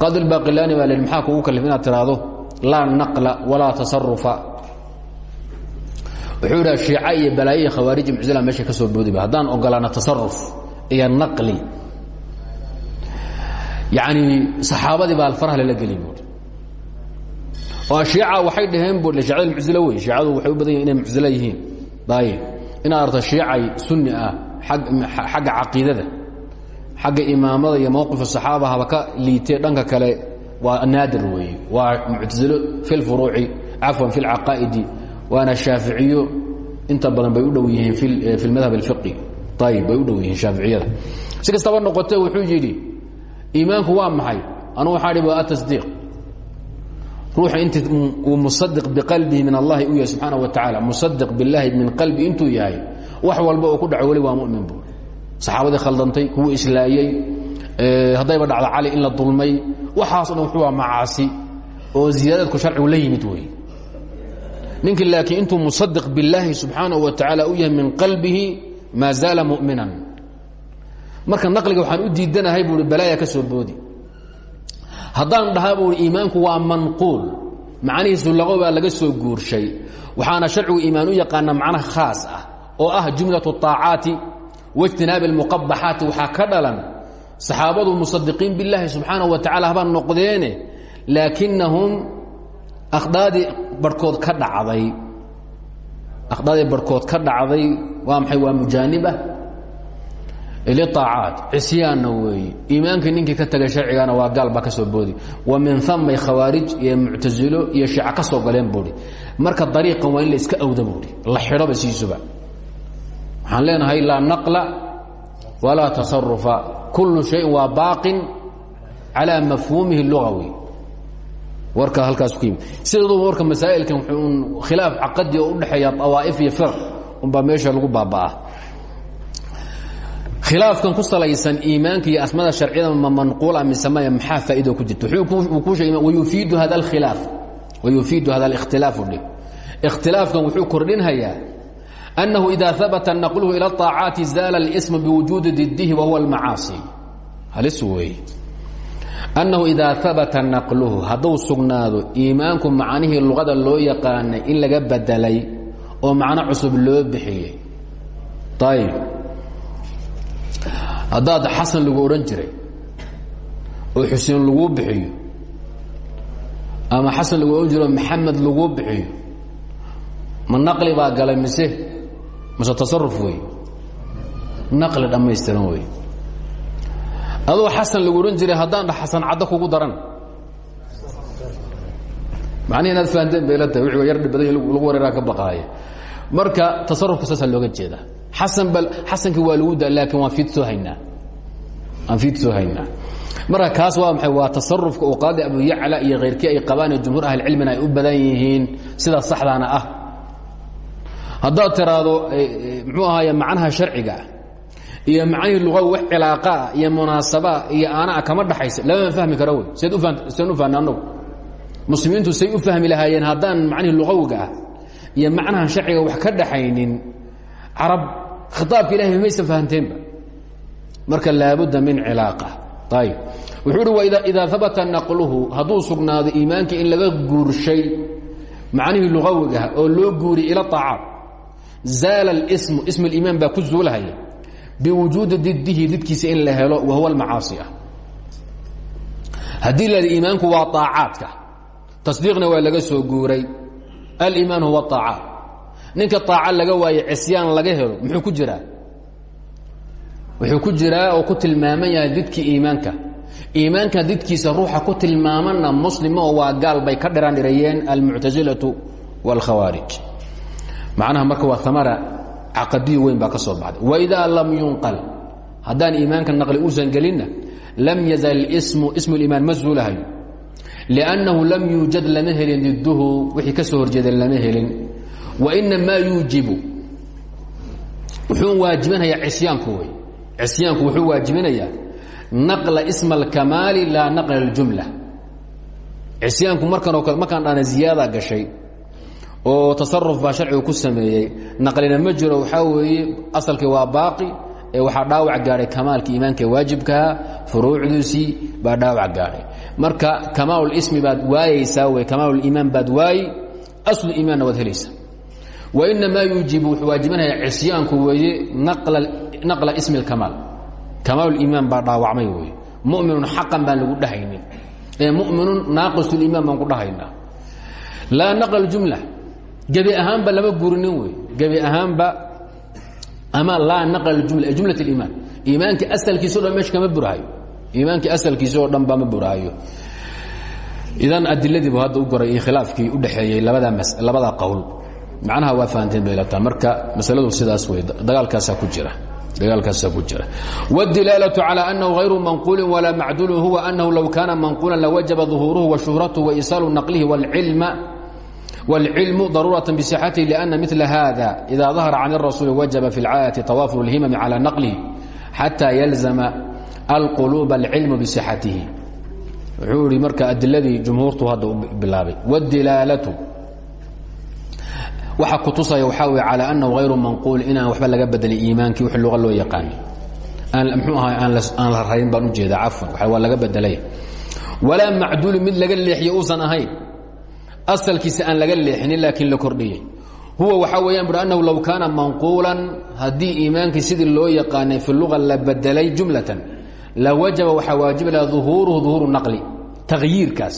Qaadi albaqilaani baa lehi maxaa kugu kalif inaad tiraahdo? Laa naqla walaa tasarufa wuxuu idhaha shiica iyo balaayo iyo khawaariji muctila meesha ka soo boodiba haddaan ogolaana tasaruf iyo naqli yacni saxaabadii baa alfaraha lala geli buuri oo shiica waxay dhaheen bu shiicada muctilo wey shiicadu waxay u badan yihiin inay muctilo yihiin inaad arto shiicay sunni ah xagga caqiidada xagga imaamada iyo mowqif asaxaaba haba ka liitee dhanka kale waa naadir weeye. Waa muctasilo fi lfuruuci cafwan fi lcaqaa'idi waana shaaficiyo inta badan bay u dhow yihiin fi madhab اlfiqi ayib bay u dhow yihiin shaaficiyada. Si kastaba noqote wuxuu yidhi iimaanku waa maxay? Anugu waxaa hi waa atasdiiq ruuxa int uu musadiq biqalbihi min allahi u yahay subxaana wa tacaala musadiq biاllahi min qalbi intuu yahay wax walba oo ku dhaco weli waa mumin bu saxaabadii khaldantay kuwii islaayey haddayba dhacdo cali in la dulmay waxaaso dhan wuxuu waa macaasi oo ziyaadaadku sharcigu la yimid wey ninkii laakiin intuu musadiq billaahi subxaanahu wa tacaala u yahay min qalbihi maa zaala mu'minan. Marka naqliga waxaan u diidanahay buu i balaaya ka soo boodi haddaan dhahaa buu i iimaanku waa manquul macnihiisu laqo baa laga soo guurshay waxaana sharcigu iimaan u yaqaana macno khaas ah oo ah jumlaة الطaacaati waاjtinaabi اlmuqabaxaati waxaa ka dhalan saxaabadu musadiqiin biاllaahi subxaanaه wa tacala habaa noqdeene laakinahum akhdaadii barhkood ka dhacday akhdaadii barhkood ka dhacday waa maxay waa mujaaniba liaacaat cisyaanna weeye iimaankii ninkii ka tagay sharcigana waa gaal baa ka soo boodi. Wa min amay khawaarij iyo muctasilo iyo shiica ka soo galeen buui marka dariiqan waa in la iska awda buui la xidhoba siisuba. Waxaan leenahay laa naqla walaa tasarufa kullu shayin waa baaqin calaa mafhuumihi lugawi. Warka halkaas ku yimid. Sidaduba warka masaa'ilkan khilaaf caqadi oo u dhexeeya awaa'if iyo firq unbaa meesha lagu baaba'aa khilaafkan ku salaysan iimaanka iyo asmada sharciyada ma manquula mise maya maxaa faa'ido ku jirta wuxuu kuu sheegay wayufiidu hada alkhilaaf wayufiidu hada alikhtilaafu dhig ikhtilaafkan wuxuu kordhinhayaa annahu idaa habata naqluhu ila الطaacaati zaala اlsm biwujuudi didihi wa huwa almacaasi halis weeye annahu idaa habata naqluhu hadduu sugnaado iimaanku macnihii luqada loo yaqaanay in laga bedelay oo macno cusub loo bixiyey ayb haddaad xasan lagu odhan jiray oo xuseen laguu bixiyo ama xasan lagu odhan jiro maxamed laguu bixiyo ma naqli baa galay mise? Mise tasaruf wey naqli dhammaystiran wey adoo xasan lagu odhan jiray haddaan dha xasan caddo kugu daran. Macnihi inaad fahanteen bay la tahay wixii yar dhib badan lagu wareeraa ka baqaaya marka tasarufka saasaa looga jeedaa xasankii waa lagu da laakiin waan fiid soo haynaa. Marka kaas waa maxay? Waa tasarufka uu qaadi abu yacla iyo khayrkii ay qabaan ee jumhuur ahlicilmina ay u badan yihiin sidaas saxdaana ah. Haddaad tiraahdo muxuu ahaaye macnaha sharciga ah iyo macnihii luqawi wax cilaaqaa iyo munaasabaa iyo aanaa kama dhaxaysa. Lamama fahmi karo wey seed seen u fahna annagu. Muslimiintu say u fahmi lahaayeen haddaan macnihii luqawiga ah iyo macnaha sharciga wax ka dhaxaynin carab khitaabka ilahay maysan fahamteenba. Marka laabudda min cilaaqa. Ayb wuxuu uhi idaa habata naqluhu hadduu sugnaado iimaanka in laga guurshay macnihii luqawigaah oo loo guuriy ila aacaat zaala اlsmu ism اliimaan baa ku zuulahaya biwujuudi didihi didkiisa in la helo wa huwa almacaasi ah. Haddii la iimaanku waa aacaadka tasdiiqna waa laga soo guuray. Aliimaan huwa aacaat ninka aaca laga waaye cisyaan laga helo muxuu ku jiraa? Wuxuu ku jiraa oo ku tilmaaman yahay iimaanka. Iimaanka didkiisa ruuxa ku tilmaamanna muslima oo waa gaal bay ka dhirandhirayeen almuctasilatu wاlkhawaarij macnaha marka waa amara caqadiyo weyn baa ka soo baxday. Waidaa lam yunqal haddaan iimaanka naqli uusan gelinna lam yazal ismu ismu liimaan ma zuulahayo. Liannahu lam yuujad lama helin diduhu wixii ka soo wainamaa yuujibu wuxuu waajibinayaa cisyaanku wey cisyaanku wuxuu waajibinayaa naqla isma alkamaali laa naqla اljumla cisyaanku markanoo kale markaan dhana ziyaada gashay oo tasaruf baa sharcigu ku sameeyey naqlina ma jiro waxaa dhaawac gaadhay kamaalkii iimaanka waajibkaha furuucdiisii baa dhaawac gaadhay marka kamaalulismi baad waayeysaa wey kamaaluliimaan baad waayi aslu iimaanna waad wainamaa yuujibu wuxuu waajibinaya cisyaanku weeye naqla ismi اlkamaal kamaaluliimaan baa dhaawacmay wey muminun xaqan baan lagu dhahaynin. Ee muminun naaqisuliimaan baan ku dhahaynaa. Laa naqla jumla. Gebi ahaanba lama gurinin wey gebi ahaanba ama laa naqla jumla jumla اliimaan iimaankii asalkiisa o dhan meesha kama burhayo iimaankii asalkiisa oo dhan baa ma burhayo idan adiladiibu hadda u goray iyo khilaafkii u dhexeeyey labada labada qowl macnaha waa fahanteen bay lataa marka masaladu sidaas wey dagaalkaasaa ku jira dagaalkaasaa ku jira wاdilaalaة calى أnahu غayru manquuli walaa macdulu huwa أnahu low kaana manquula lawajaba ظuhuuruhu وashuhratuhu وaisaalu naqlihi wاlcilmu daruuraة bصxatihi لأna mila hada إida ظahara can الrasuuli wajaba fi اlcaayati tawafur اlhimami calى naqlihi xatى yalzama alquluuba اlcilmu bصxatihi wuxuu ihi marka adiladii jumhuurtu hadda u bilaabay wاdilaalatu waxa kutusaya waxaa wey calى anahu hayru manquul inaan waxba laga bedelin iimaankii wix luqa loo yaqaani mxuu ahay aan la rarin baan ujeeda cafwan waa laga bedelay. Walaa macduulu mid laga leexiye uusan ahayn. Asalkiisa aan laga leexinin laakiin la kordhiyey. Huwa waxaa weeyaan bui annahu low kaana manquulan haddii iimaankii sidii loo yaqaanay fi luga la bedelay jumlatan la wajaba waxaa waajibi laha uhuuruhu uhuuru naqli tayiirkaas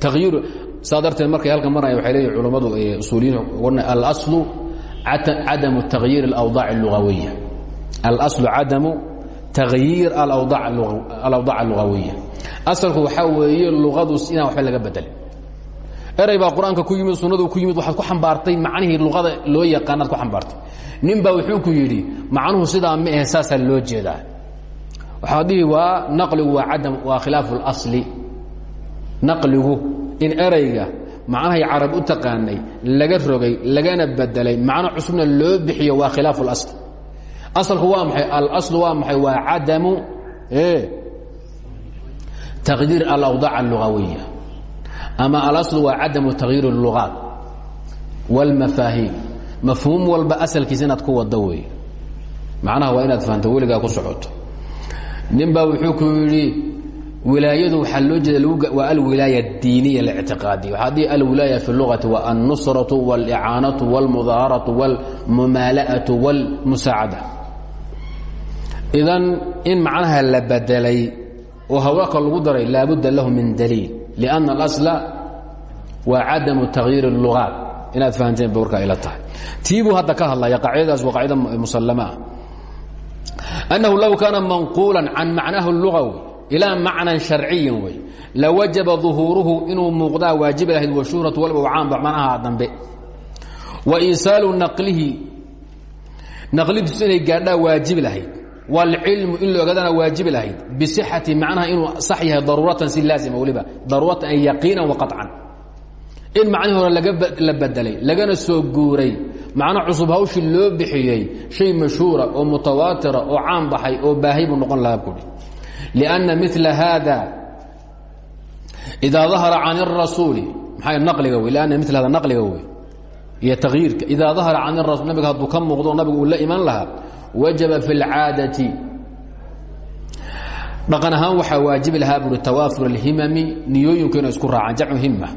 tayiir saa markay halkan maraya waxay leeyihiin culammadu usuuliyiin alaslu cadamu taghyiir alawdaac allugawiya alaslu cadamu taghyiir alawdaac allugawiya asalku waxaa weeye luqadu inaan waxba laga bedelin eray baa qur'aanka ku yimid sunnadu ku yimid waxaad ku xambaartay macnihii luqada loo yaqaanaad ku xambaartay. Nin wuxuu ku yidhi macnuhu sidaa ma ahe loo jeedaa. Waxaa dhihi waa naqligu waa cadam waa khilaafu اlasli naqligu in erayga macnahay carab u taqaanay laga rogay lagana bedelay macno cusubna loo bixiyo waa khilaafu اlasl asalku waa maxay alaslu waa maxay waa cadamu taqdiir alawdaac allugawiya ama alaslu waa cadamu tagyiir اlugaat wاlmafaahiim mafhuum walba asalkiisa inaad ku wado wey macnaha waa inaad fahanto weligaa ku socoto nin baa wuxuu ku yidhi wilaayadu waxaa loo jeeda waa alwilaaya اdiiniya اlictiqaadiya waxaa dhihi alwilaaya fi اlugati waa alnusraةu wاlicaanaةu wاlmudaaharaةu wاlmumaala'aةu wاlmusaacada idan in macnaha la bedelay oo hawlaka lagu daray laabudda lahu min daliil لأنa الأصل waa cadamu تaغyiir الluغaat inaad fahanteen ba warkaa ila tahay tii buu hadda ka hadlaya qaacidadaas waa qaacida musalama ah أنhu low kaana manquula can macnaahu اlugawi ilaa macnan sharciyan wey lawajaba duhuuruhu inuu muuqdaa waajib ahayd washuhratu walba caamda macnaha dambe. Wa iisaalu naqlihi naqlidiisu inay gaadhaa waajib lahayd. Waalcilmu in la ogaadana waajib lahayd. Bisixati macnaha inuu sax yahay si laazima weliba daruuratan ay wa qaطcan in macnihii hore lagala lagana soo guuray macno cusub hawshii loo bixiyey shay mashhuura oo mutawaatira oo caan baxay oo baahay noqon lahaa buhi لأnna mila haada idaa dahara can الrasuuli maxaa naqliga wey lanna mil hada naqliga wey iyo takyiirka idaa dahara can الrasul nabiga hadduu ka muuqdo nabigu uu la iman lahaa wajaba fi اlcaadati dhaqan ahaan waxaa waajibi lahaa buui tawaafur اlhimami niyooyinku inay isku raacaan jamcu hima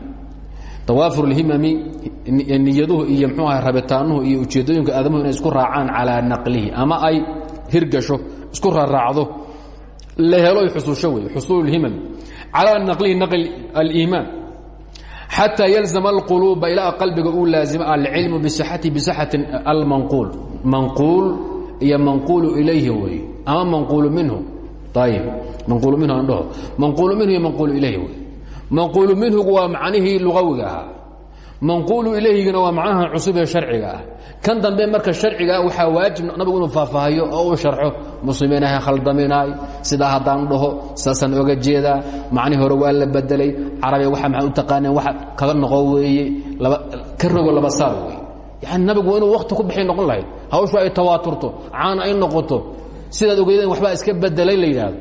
tawaafur اlhimami niyaduhu iyo mxuu aha rabitaanuhu iyo ujeeddooyinka aadamuhu inay isku raacaan calaa naqlihi ama ay hirgasho isku raraacdo la helo xusuusho wey xusuul himam calaa naqlihi naqli aliimaan. Xataa yalzama alquluuba ilaa qalbiga uu laazimo alcilmu bisixati bisixati almanquul. Manquul iyo manquulu ilayhi wey ama manquulu minhu. Ayib manquulu minhu andhaho manquulu minhu iyo manquulu ilayhi wey. Manquulu minhugu waa macnihii lugawiga ahaa manquulu ilayhigina waa macnaha cusub ee sharciga ah. Kan dambe marka sharciga waxaa waajib nabigu inuu faahfaahayo oo uu sharxo muslimiinaha khaldaminaay sidaa haddaan dhaho saasaan oga jeedaa macnihii hore waa la bedelay carabiya waxa maxaa u taqaaneen wax kaga noqo weeye ka rogo laba saar wey yani nabigu waa inuu wakti ku bixi noqon lahayd. Hawshu ay tawaaturto caan ay noqoto. Sidaad ogeydeen waxbaa iska bedelay la yidhaahdo.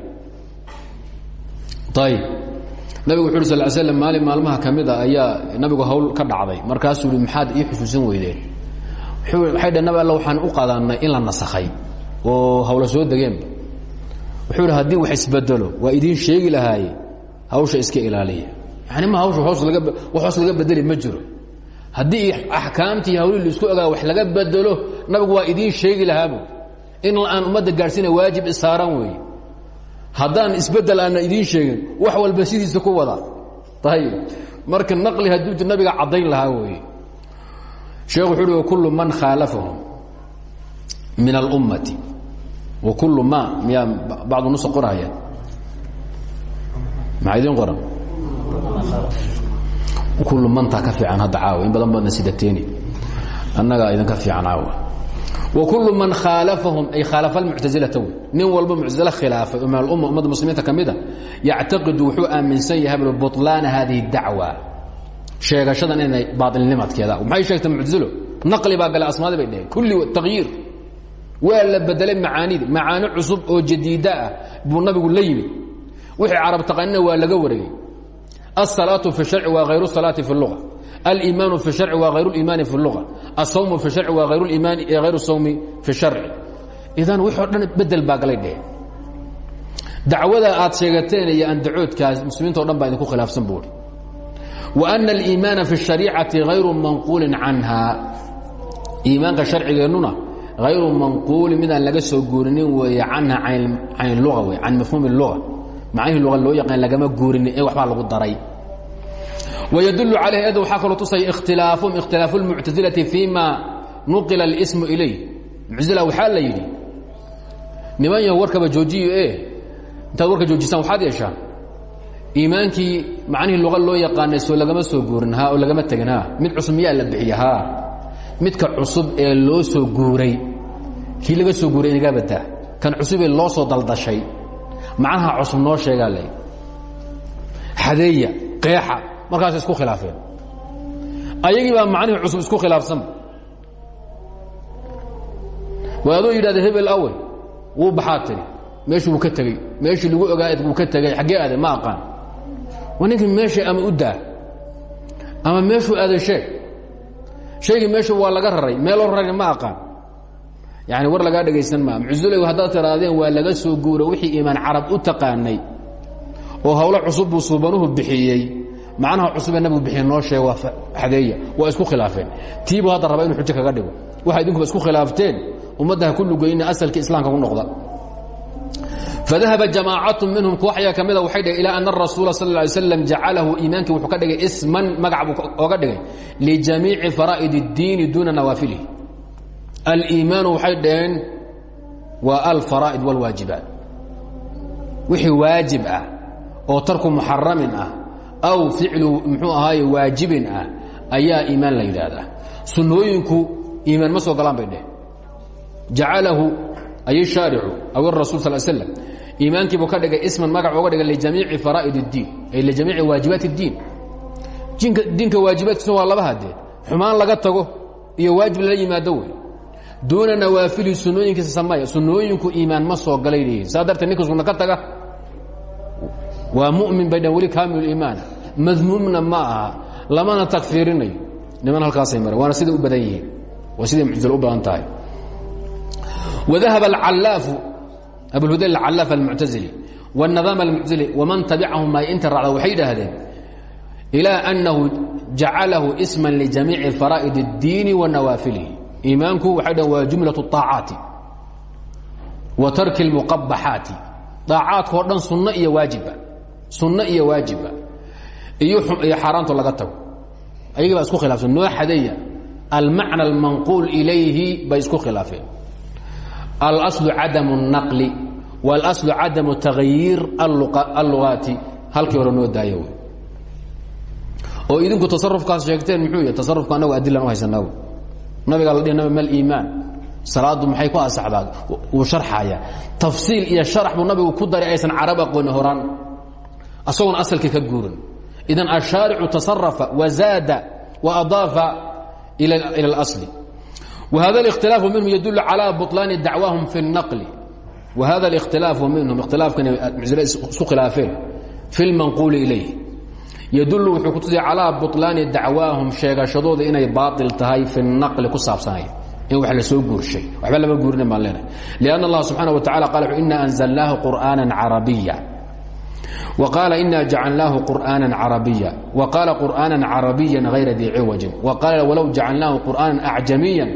Ayib nabigu wuxu uhi sal slam maalin maalmaha ka mid a ayaa nabigu hawl ka dhacday. Markaasuu ihi maxaad ii xusuusan weydeen? Waxay dheh nabi alla waxaan u qadanay in la nasakhay oo hawla soo degeenba wuxuu ihi haddii wax isbedelo waa idiin sheegi lahaaye hawsha iska ilaaliya. Yani ma hawsha hoos laga wax hoos laga bedeli ma jiro. Haddii axkaamtii hawlihii la isku ogaa wax laga bedelo nabigu waa idiin sheegi lahaabu in aan ummadda gaadhsiina waajib isaaran weeye haddaan isbeddel aanna idiin sheegin wax walba sidiisa ku wada. Ayib marka naqli hadduu nabiga caddayn lahaa weeye. Sheekh wuxuu uhi man khaalafahum min alummati. Wakulu ma miyaa bacdu nusa qorahaya? Maxaa idiin qoran? Kullu mantaa ka fiican hadda caawa in badan baadna sidateeni. Annagaa idinka fiican caawa وكل maن khaaلفهم ay khaaلف المcتaزiلaةa wy nin walba muctaزile khilaafay oo min اlumma ummadda muslimiinta ka mida yactaqidu wuxuu aaminsan yahay buطlaana hadihi الdacوى sheegashadan inay baaطilnimadkeeda maxay sheegtay muctazilo naqli baa gale asmaadi bay dheheen kulli تakyiir waa la bedelay macaanidi macaani cusub oo jadiida ah buu nabigu la yimid wixii carab taqaanina waa laga wareegay الصلاaة في الشharci waa غayr الصلاaةi في اللغة الإimaan في الشharci waa غayr الإimaani في اللغة الsawم في الشharci waa غayr الإimaani غayr الsawmi في الشharci idan wix o dhan bedel baa galay dheh dacwada aad sheegateen iyo andacoodkaas muslimiinta o dhan baa idinku khilaafsan buuri وأن الإimaana في الشhaريcaةi غayru manquuli canha iimaanka sharcigeennuna غayru manquuli midaan laga soo guurinin weeye canha can luga wey can mafhuum الluga macnihii luqa loo yaqaan lagama guurin in waxbaa lagu daray. Wydul alayh ad waxaa kaloo tusaya ikhtilaafuhum ikhtilaafu اlmuctasilati fiima nuqila اlsmu ilay muctazila waxaa la yidhi niman yah warkaba joojiyo e intaad warka joojisaan waxaad yeeshaa? Iimaankii macnihii luqa loo yaqaanay soo lagama soo guurin ha oo lagama tegin ha mid cusub miyaa la bixiya ha midka cusub ee loo soo guuray kii laga soo guuray in laga badaa kan cusubee loo soo daldashay macnaha cusub noo sheegaa le xadeeya qeexa markaas isku khilaafeen. Ayagii baa macnihii cusub isku khilaafsanba waa adoo yidhahda hebel awe wuu baxaa tiri. Meeshuu wuu ka tegey. Meeshii lagu ogaa wuu ka tegey. Xaggee aade ma aqaan. Waa ninkii meesha ama u daa ama meeshuu aaday sheeg. Shaygii meeshu waa laga raray. Meeloo rarayna ma aqaan yani war lagaa dhegaysan maa muctasilow haddaad tiraadeen waa laga soo guuro wixii iimaan carab u taqaanay oo hawlo cusub buu suubanuhu bixiyey. Macnaha cusubee nabigu bixiye noo sheeg waa xageeya waa isku khilaafeen. Tiibuu hadda raba inu xujo kaga dhigo. Waxa idinkuba isku khilaafteen ummadda ha ku lugeyna asalkii islaamka ku noqda. Fadahaba jamaacatu minhum koox ayaa ka mida waxay dhaheen ilaa ana arasuula sal ly slam jacalahu iimaankii wuxuu ka dhigay isman magac buu oga aliimaanu waxay dhaheen waa alfaraa'id wاlwaajibaat wixii waajib ah oo tarku muxaramin ah aw ficlu muxuu ahaaye waajibin ah ayaa iimaan la yidhaahdaa sunnooyinku iimaan ma soo galaan bay dheh jacalahu ay shaaricu aw rasul sal slam iimaankiibuu ka dhigay isman magac oga dhigay lijamiici faraa'id اddiin ay lijamiici waajibaat اddiin diinka waajibaadkiisuna waa laba hadeed xumaan laga tago iyo waajib lala yimaado wey duuna nawaafili sunooyinkiisa samaya sunooyinku iimaan ma soo galay leeyihiin saa darteed ninka sunno ka taga waa mumin bay dhan weli kaamil iimaana madmuumna ma aha. Lamana tagfiirinayo niman halkaasay mareen. Waana siday u badan yihiin. Waa siday muctazila u badan tahay. Wadahaba alcallaafu abulhudayl alcallaaf almuctazili wاnadaam almuctazili waman tabicahum may inta raacda waxay yidhaahdeen ilaa annahu jacalahu isman lijamiici faraa'id اddiini wa nawaafilihi iimaanku waxay dhaheen waa jumlaة الطaacaati wa tarki اlmuqabaxaati طaacaadka o dhan sunno iyo waajiba sunno iyo waajiba iyo xaaraanto laga tago ayagii baa isku khilaafsan noo xadeeya almacna almanquul ilayhi bay isku khilaafeen alaslu cadamu الnaqli wاlaslu cadamu تagyiir allugaati halkii hore noo daayo wey oo idinku tasarufkaas sheegteen muxuu yahy tasarufka annagu adilan u haysanaa nabigaa la dhihi nabi mal iimaan salaaddu maxay ku asaxdaa wuu sharxaya tafsiil iyo sharax buu nabigu ku daray aysan carab aqooni horaan asagoon asalkii ka guurin idan ashaaricu tasarafa wazaada waadaafa ila اlasli whada اlاkhtilaafu minhum yadul calى buطlaani dacwaahum fi الnaqli wahada اlاkhtilaafu minhum ikhtilaafkan isu khilaafeen fi اlmanquuli ilayh yadul wuxuu ku tusaya calىa buطlaani dacwaahum sheegashadooda inay baaطil tahay fi الnaqli ku saabsanay in wax la soo guurshay waxba lama guurina baan leenahay لأn اllaha subxanaه wa tacala qal ina أnزlnaahu qur'aana carabiya وqاaل إنا جacلناه قرآنا عربيا وقاaل قرآنا عربيا غayر dي عوج وقاaل ولو جacلناه قرآنا أعجميا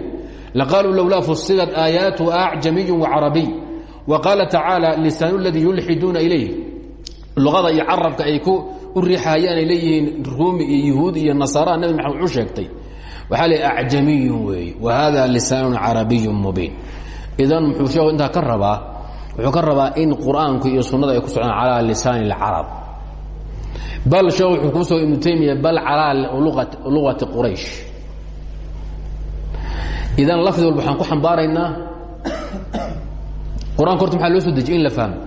لقالوا لولا فصلت آياaته أعجمي وعربي وقاaل تعالى لسان الذي يلحدوna إليه luغada iyo carabka ay ku u riixaaya inay leeyihiin ruumi iyo yuhuud iyo nasaaraha nabi maxamed u sheegtay waxaa le acjamiyun weeye wa hada lisaanun carabiyun mubiin. Idan muxuu sheekhu intaa ka rabaa wuxuu ka rabaa in qur'aanku iyo sunnada ay ku socdaan calaa lisaani اlcarab bal sheekh wuxuu kuu soo ibnu taymiya bal calaa luqati quraysh. Idan lafdi walba waxaan ku xambaaraynaa. Qur'anka horta maxaa loo soo dejiye in la fahmo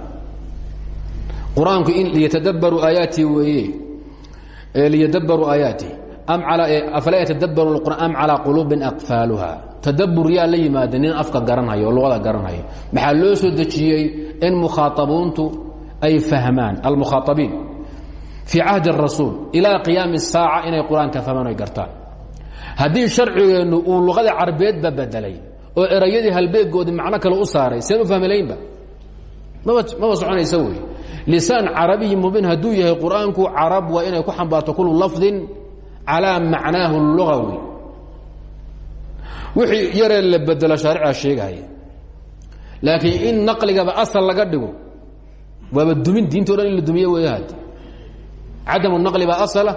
qur'aanku ytadabaru aayaati weeye liyadabaruu aayaati afala yatadabaru am calaa quluubin aqfaaluha. Tadabur yaa la yimaada afka garanhayo luqada garanhayo maxaa loo soo dejiyey? In mukhaaabuuntu ay fahmaan. Almukhaaabiin fii cahdi rasuul ilaa qiyaami saaca inay qur'aanka fahmaan oy gartaan. Haddii sharcigeennu uu luqadii carbeedba oo erayadii halbeegoodii macno kale u saaray seen u fahmilaynba maba soconaysa wey? Lisaan carabiyi mubiin hadduu yahay qur'aanku carab waa inay ku xambaarto kulu lafdin calىa macnaahu اlugawi wixii yaree la bedelo shaaricaa sheegahaya laakiin in naqligaba asal laga dhigo waaba dumin diinto dhan in la dumiye weya had cadamu naqli baa asala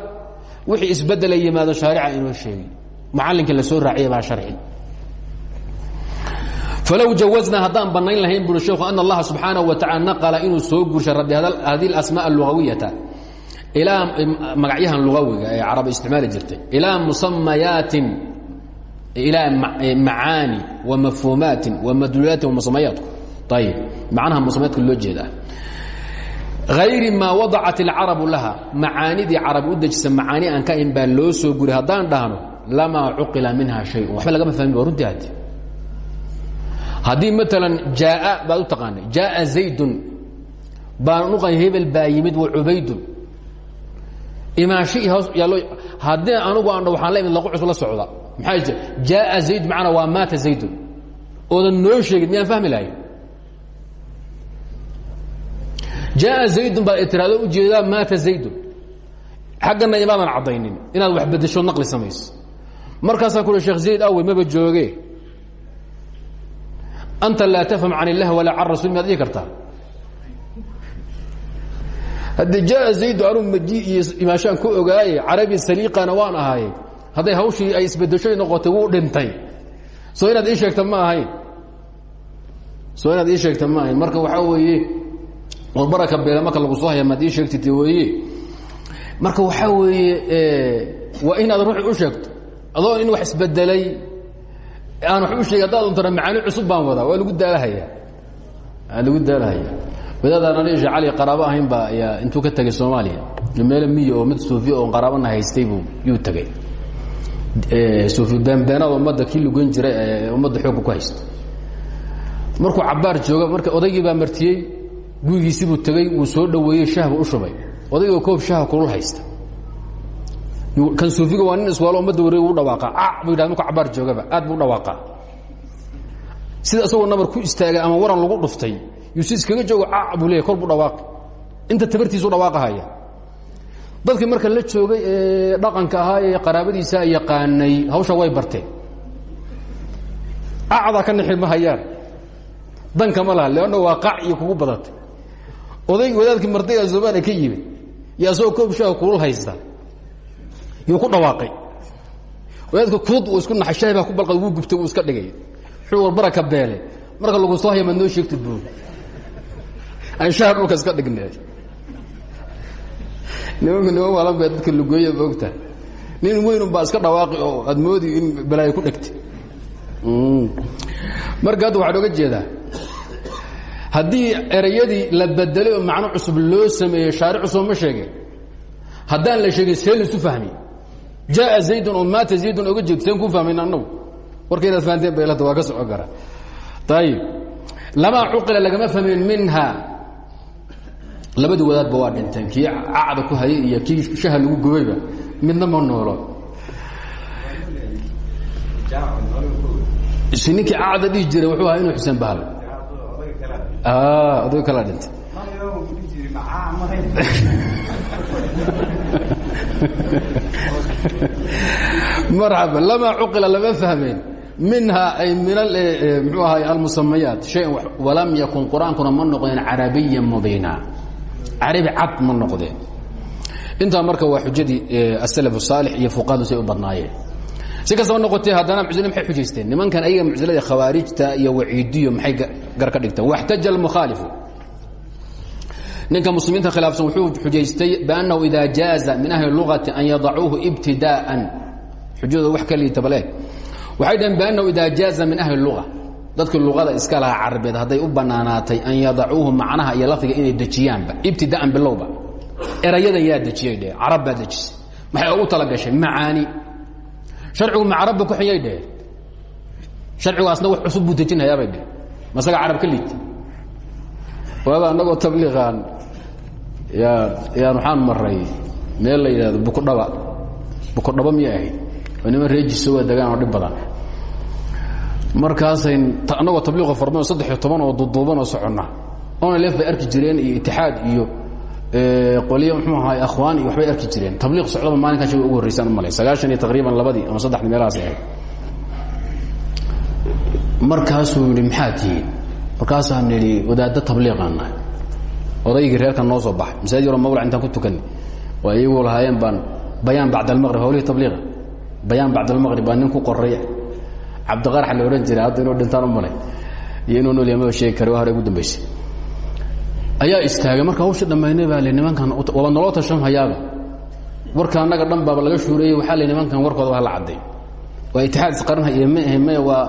wixii isbedela yimaado shaarica inoo sheegi macallinkii la soo raaciya baa sharci falow jawaznaa haddaan bannayn lahayn buri sheekhu ana allaha subxaanaه wa tacala naqla inuu soo guurshay rabbi hadi اlasmاء اlugawiyata ilaa magacyahan lugawiga ee carab isticmaali jirtay ilaa musamayaatin ilaa macaani wa mafhuumaatin wa madluulaatin wa musamayaatku ayib macnaha musamayaadka loo jeedaa hayri maa wadacat اlcarabu laha macaanidii carab u dejisa macaani aan ka ahin baa loo soo guriy haddaan dhahno lamaa cuqila minha shayun waxba lagama fahmi ba runtii hadi haddii maalan jaaa baad u taqaanay jaaa zaydun baan uqan hebel baa yimid wa cubaydun. Imaanshihii hoos yaa loo haddii anugu aan dha waxaan la imid laqucus la socda. Maxaa jira jaaa zayd macnaa waa maata zaydun. Oodan noo sheegin miyaan fahmi lahay jaaa zaydun baad itiraado u jeedaa maata zaydun. Xaggana imaadan caddaynin inaad wax bedesho naqli samayso. Markaasaan ku ui sheekh zayd awe maba jooge anta laa tafham can illahi walaa can rasul miyaad dhihi kartaa haddii jaaa zaydu anuu maji iyo imaashaan ku ogaaye carabi saliiqana waan ahaaye hadday hawshii ay isbedeshoy noqotay wuu dhintay soo inaad ii sheegta ma ahayn soo inaad ii sheegta ma ahayn marka waxaa weeye warbaraka beele marka lagu soo haya maad ii sheegtite weeye marka waxaa weeye waa inaad ruuxi u sheegto adoo in wax isbedelay aan wax u sheegay haddaad untana macaani cusub baan wadaa waa lagu daalahaya waa lagu daalahaya wadaadaan aniisha cali qaraabo ahayn baa ayaa intuu ka tegay soomaaliya. Meelo miya oo mid suufiya oo qaraabana haystay buu yuu tegey suufi beenbeenaad ummadda kii lugan jiray ee ummadda xoogga ku haysta markuu cabbaar jooga marka odaygii baa martiyey gurigiisii buu tegey wuu soo dhoweeyey shahbu u shubay. Odaygoo koob shaha kulul haysta kan suufiga waa nin iswaalo ummadda wareeg u dhawaaqa. Cac buu yidhahda markuu cabbaar joogaba. Aad buu u dhawaaqaa sida isagoo nabar ku istaagay ama waran lagu dhuftay yuu si iskaga joogo cac buu leeyahy kor buu dhawaaqi inta tabartiisu dhawaaqahaya dadkii marka la joogay ee dhaqanka ahaa ee qaraabadiisa yaqaanay hawsha way barteen. Acdaa ka nixi ma hayaan. Danka ma laha leanna waa qac iyo kugu badatay. Odaygi wadaadkii martayga soomaaliya ka yimid iyo asagoo koob shaaha kulul haysta yuu ku dhawaaqay. Wadaadka kuud uu isku naxay shahi baa ku balqad wuu gubtay wuu iska dhigay. Wuxuu warbaraka beele marka lagu soo haya maad noo sheegtid buu. Aan shaha dhulka iska dhignay. Nimanku niman waalan baa dadka lugooya moogta nin weynun baa iska dhawaaqi oo aad moodi in balaayo ku dhegtay marka hadda waxaan oga jeedaa haddii erayadii la bedelay oo macno cusub loo sameeyey shaaricu soo ma sheegeen haddaan la sheegin see laisu fahmi jaaa zaydun oo maata zaydun oga jeed seen ku fahmayn annagu warka inaad fahanteen baylada waa ka socon kara ayib lamaa cuqila lagama fahmin minha labadii wadaadba waa dhinteen kii cacda ku hayay iyo kii shaha lagu gubayba midna ma noolo ninkii cacda dhihi jiray wuxuu ahaa inuu xuseen bahal oday kalaa dhintay marxaba lamaa cuqila lama fahmeen minha ay min mxuu ahay almusamayaat hayan walam yakun qur'aankuna ma noqdeen carabiya mubiina. Carabi cad ma noqdeen. Intaa marka waa xujadii asalaf saalix iyo fuqahadu say u badnaayeen. Si kastaba noqotee haddana muctile maxay xujaysteen? Nimankan ayaga muctilada khawaarijta iyo waciidiyo maxay gar ka dhigteen waxtaja almukhaalifu ninka muslimiinta khilaafsan wuxuu xujaystay biannahu ida jaaza min ahli lugati an yadacuuhu ibtidaa'an xujadooda wax ka liita bale. Waxay dhaheen biannahu ida jaaza min ahli luga dadkii luqada iska lahaa carabeed hadday u bannaanaatay an yadacuuhu macnaha iyo lafdiga inay dejiyaanba ibtidaa'an bilowba. Erayadan yaa dejiyay dheheen carab baa dejisay. Maxay ugu tala gashay? Macaani. Sharcigu ma carabba ku xiyay dheheen sharcigaasna wax cusub buu dejinhayaabay dheheen masaga carab ka liita. Waaba annagoo tabliiqaan yaan waxaan maray meel la yidhahdo bukudhaba. Bukudhaba miyay ahayd oo niman reejiso waa degaan oo dhib badan. Markaasayn annagoo tabliiqo farmao saddex iyo toban oo duduuban oo soconna oona leef bay arki jireen iyo itixaad iyo qolyo mxuu ahaay akhwaan iyo waxbay arki jireen. Tabliiq socdaba maalinkaa shay ugu horraysaan malay. Sagaashan iyo taqriiban labadii ama saddexdii meelahaas ahayd. Markaasuu yidhi maxaa tihiin? Markaasaan nidhi wadaaddo tabliiqaan nahay odaygii reerkan noo soo baxay. Masaajid yaro mawlac intaan ku tukanay waa iyagu lahaayeen baan bayaan bacd almaqrib hawlihii tabliiqa. Bayaan bacd almaqrib baa nin ku qoray cabdiqarax la odhan jiray hadda inuu dhintaan u malay. Iyo inuu nool yamaba sheegi kara waa hore ugu dambaysay ayaa istaagay marka hawshii dhammaynay baa le nimankan waaba naloo tashan hayaaba. Warka annaga dhan baaba laga shuureeyey waxaa le nimankan warkooda waa la cadday. Waa itixaad isqaranhaya ma ahe me waa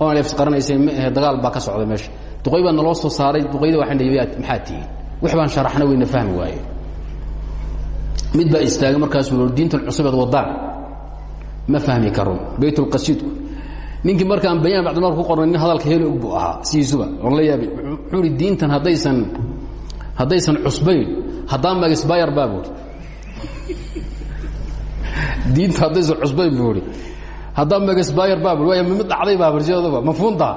onlf isqaranaysay ma ahe dagaal baa ka socda meesha. Duqay baa naloo soo saaray duqayda waxaan dhi maxaa tihiin wix baan sharaxna weyna fahmi waaye mid baa istaagay markaasuu yidhi diintan cusubeed wadaan ma fahmi karo baytulqasiidku ninkii markaan bayaan bacdimar ku qornay nin hadalka heli og buu ahaa sidiisuba oon la yaabay wuxuu ihi diintan haddaysan haddaysan cusbayn haddaan magisbayar baa buuri diinta haddaysan cusbayn buu ihi haddaan magisbayar baa buuri waaya mid dhacday baa barjadooba mafhuuntaa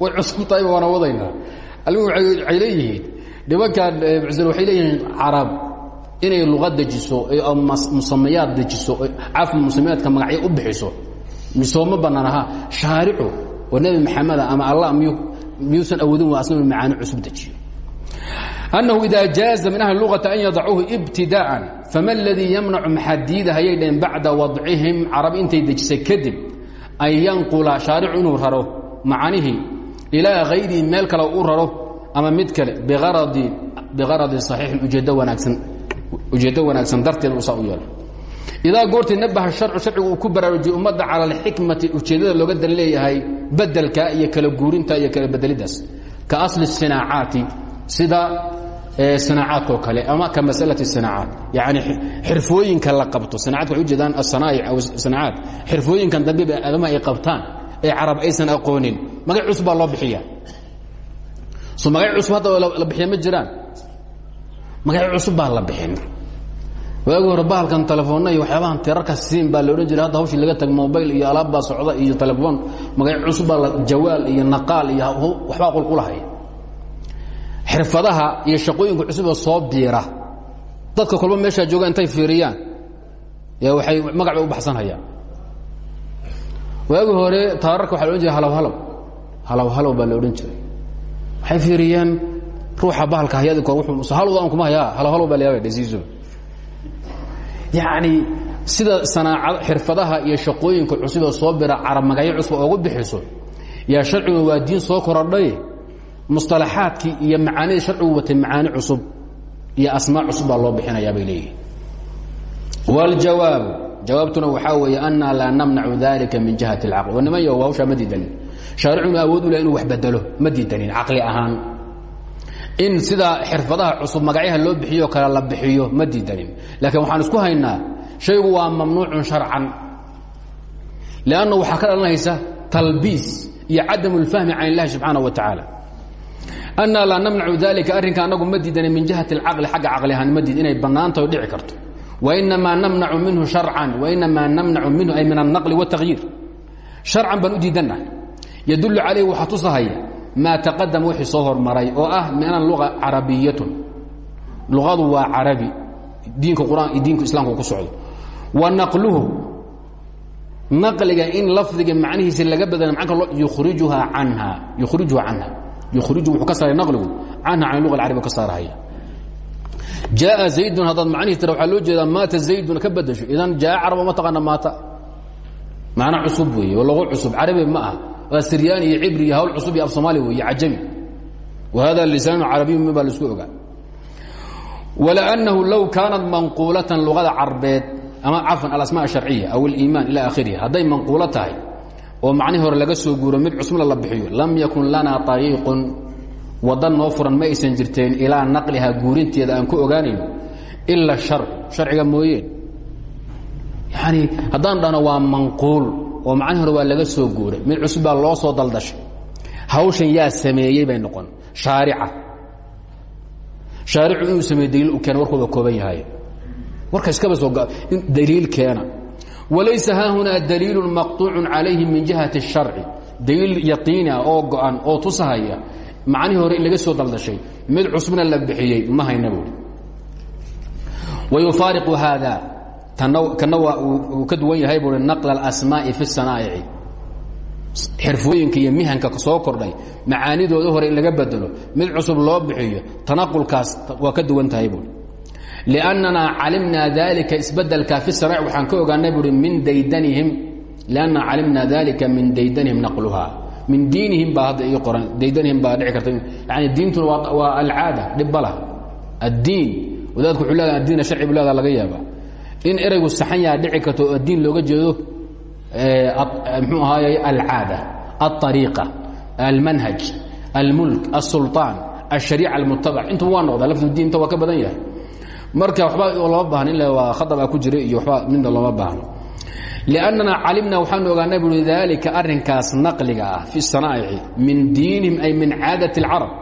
way cusub tahayba waana wadaynaa. Aligu waxay leeyihiin nimankan mucsil waxay leeyihiin carab inay luqad dejiso musamayaad dejiso cafwa musamayaadka magacyo u bixiso. Misooma bannaan ahaa shaaricu oo nebi maxameda ama allah miyuusan awoodin waa asna macaani cusub dejiyo. Annahu ida jaaza min ahli lugati an yadacuuhu ibtidaacan fama aladii yamnacu maxaa diidahayay dhaheen bacda wadcihim carab intay dejisay kadib an yanqula shaaricu inuu raro macanihii ilaa hayrihi meel kale u raro ama mid kale biaradi saxiixin ujeeddo wanaagsan darteed uusaa u yeelo. Idaa goortii nabaha sharcu sharcigu uu ku baraarujiye ummadda cala alxikmati ujeeddada looga dan leeyahay bedelka iyo kala guurinta iyo kala bedelidaas ka asli sinaacaati sida sinaacaadko kale ama ka masalati sinaacaat yani xirfooyinka la qabto. Sinaacadka waxay ujeedaan asanaa'ic aw sinaacaat xirfooyinkan dambe aadamaha ay qabtaan ee carab aysan aqoonin. Magac cusub baa loo bixiya so magac cusub hadda la bixiya ma jiraan. Magac cusub baa la bixin. Waagi hore bahalkan telefoonna iyo waxyaabahan tirarka siin baa la odhan jiray. Hadda hawshii laga tag mobil iyo alaab baa socda iyo telefoon. Magac cusub baa jawaal iyo naqaal iyo waxbaa qulqulahay xirfadaha iyo shaqooyinka cusuboo soo biira. Dadka kolba meeshaa jooga intay fiiriyaan. Yaa waxay magac bay u baxsanhayaan waagi hore taararka waxa la odhan jiray halow halow. Halow halow baa la odhan jiray waxay fiiriyeen ruuxa bahalka hayadi kor wuxuu halowda aan kuma hayaa halow halow baa la yaabay dhasiiso yacni sida sanaacad xirfadaha iyo shaqooyinka cusub oo soo bira carab magacyo cusub oogu bixiso yaa sharcigu waa diin soo korodhay musطalaxaadkii iyo macaanidii sharcigu watay macaani cusub iyo asmaa cusub baa loo bixinayaa bay leeyihin wاljawaabu jawaabtuna waxaa weeye ana laa namnacu dalika min jihati اlcaql niman yo hawshaa ma diidanin shaaricuna awood u leh inuu wax bedelo ma diidanin caqli ahaan in sida xirfadaha cusub magacyaha loo bixiyo kale la bixiyo ma diidanin laakiin waxaan isku haynaa shaygu waa mamnuucun sharcan lannu waxaa ka dhalanaysa talbiis iyo cadam اlfahmi can illahi subxaanaه wa tacaala anna laa namnacu dalika arrinka anagu ma diidanin min jihati اlcaqli xagga caqli ahaan ma diid inay bannaantaho dhici karto wainamaa namnacu minhu sharcan wainamaa namnacu minhu ay min alnaqli wاtagyiir sharcan baan u diidannahay yadullu calayhi waxaa tusahaya maa taqadama wixii soo hormaray oo ah min luga carabiyatun luqadu waa carabi diinka quraan diinka islaamka ku socdo. Wa naqluhu naqliga in lafdiga macnihiisa laga badala manka yukhrijuha canha yukhrijuha canha yukhriju wuxuu ka saaray naqligu canha can luga alcarabi ka saarahaya. Jaaa zaydun haddaad macnihiis tira waxaa loo jeedaa maata zaydun ka bedasho idan jaa caraba ma taqaana maata. Macna cusub weeye lugo cusub carabi ma ah waa siryaani iyo cibri iyo hawl cusub iyo af soomaali wey iyo cajami wa hada lisaanu carabiyu min baa laisku ogaa walaأnnahu low kaanat manquulatan luغada carbeed ama cafan alasma الsharciya aw اliimaan ilى akhirihi hadday manquulo tahay oo macnihi hore laga soo guuro mid cusubna la bixiyo lam yakun lana طariiqun wada noo furan ma aysan jirteen ilaa naqlihaa guurinteeda aan ku ogaanayno ila الشharc sharciga mooyeen yani haddaan dhahno waa manquul oo macnihi hore waa laga soo guuray mid cusub baa loo soo daldashay hawshan yaa sameeyey bay noqon shaarica shaaricu inuu sameeye daliil u keena warkooda kooban yahay warka iskaba soo daliil keena walaysa haahunaa daliilu maqطuucu calayhi min jihati الsharci daliil yaqiina oo go-an oo tusahaya macnihii hore in laga soo daldashay mid cusubna la bixiyey ma hayna buuri wayufaariqu haada kana waa uu ka duwan yahay buui naqla alasmaa'i fi sanaa'ici. Xirfooyinka iyo mihanka soo kordhay. Macaanidooda hore in laga bedelo mid cusub loo bixiyo tanaqulkaas waa ka duwan tahay buui liannanaa calimnaa dalika isbeddelka fi sanaa'ic waxaan ka ogaanay buui min daydanihim. Liannaa calimnaa dalika min daydanihim naqluhaa. Min diinihim baa hadda qoran daydanihim baa dhici karta. Yani diintuna waa alcaada dhib ma laha. Addiin wadaadku wuxuu leedaha addiina sharci bu laga yaabaa in ereygu saxan yaha dhici karto oo diin looga jeedo mxuu ahaay alcaada aariiqa almanhaj almulk asulطaan ashariica almutabac intuba waa noqdaa lafdu diinta waa ka badan yahay. Marka waxba lama baahno in waa khaabaa ku jira iyo waxba midna looma baahno liannana calimna waxaanu ogaanay buui daalika arrinkaas naqliga ah fi sanaa'ici min diinihim ay min caadati اlcarab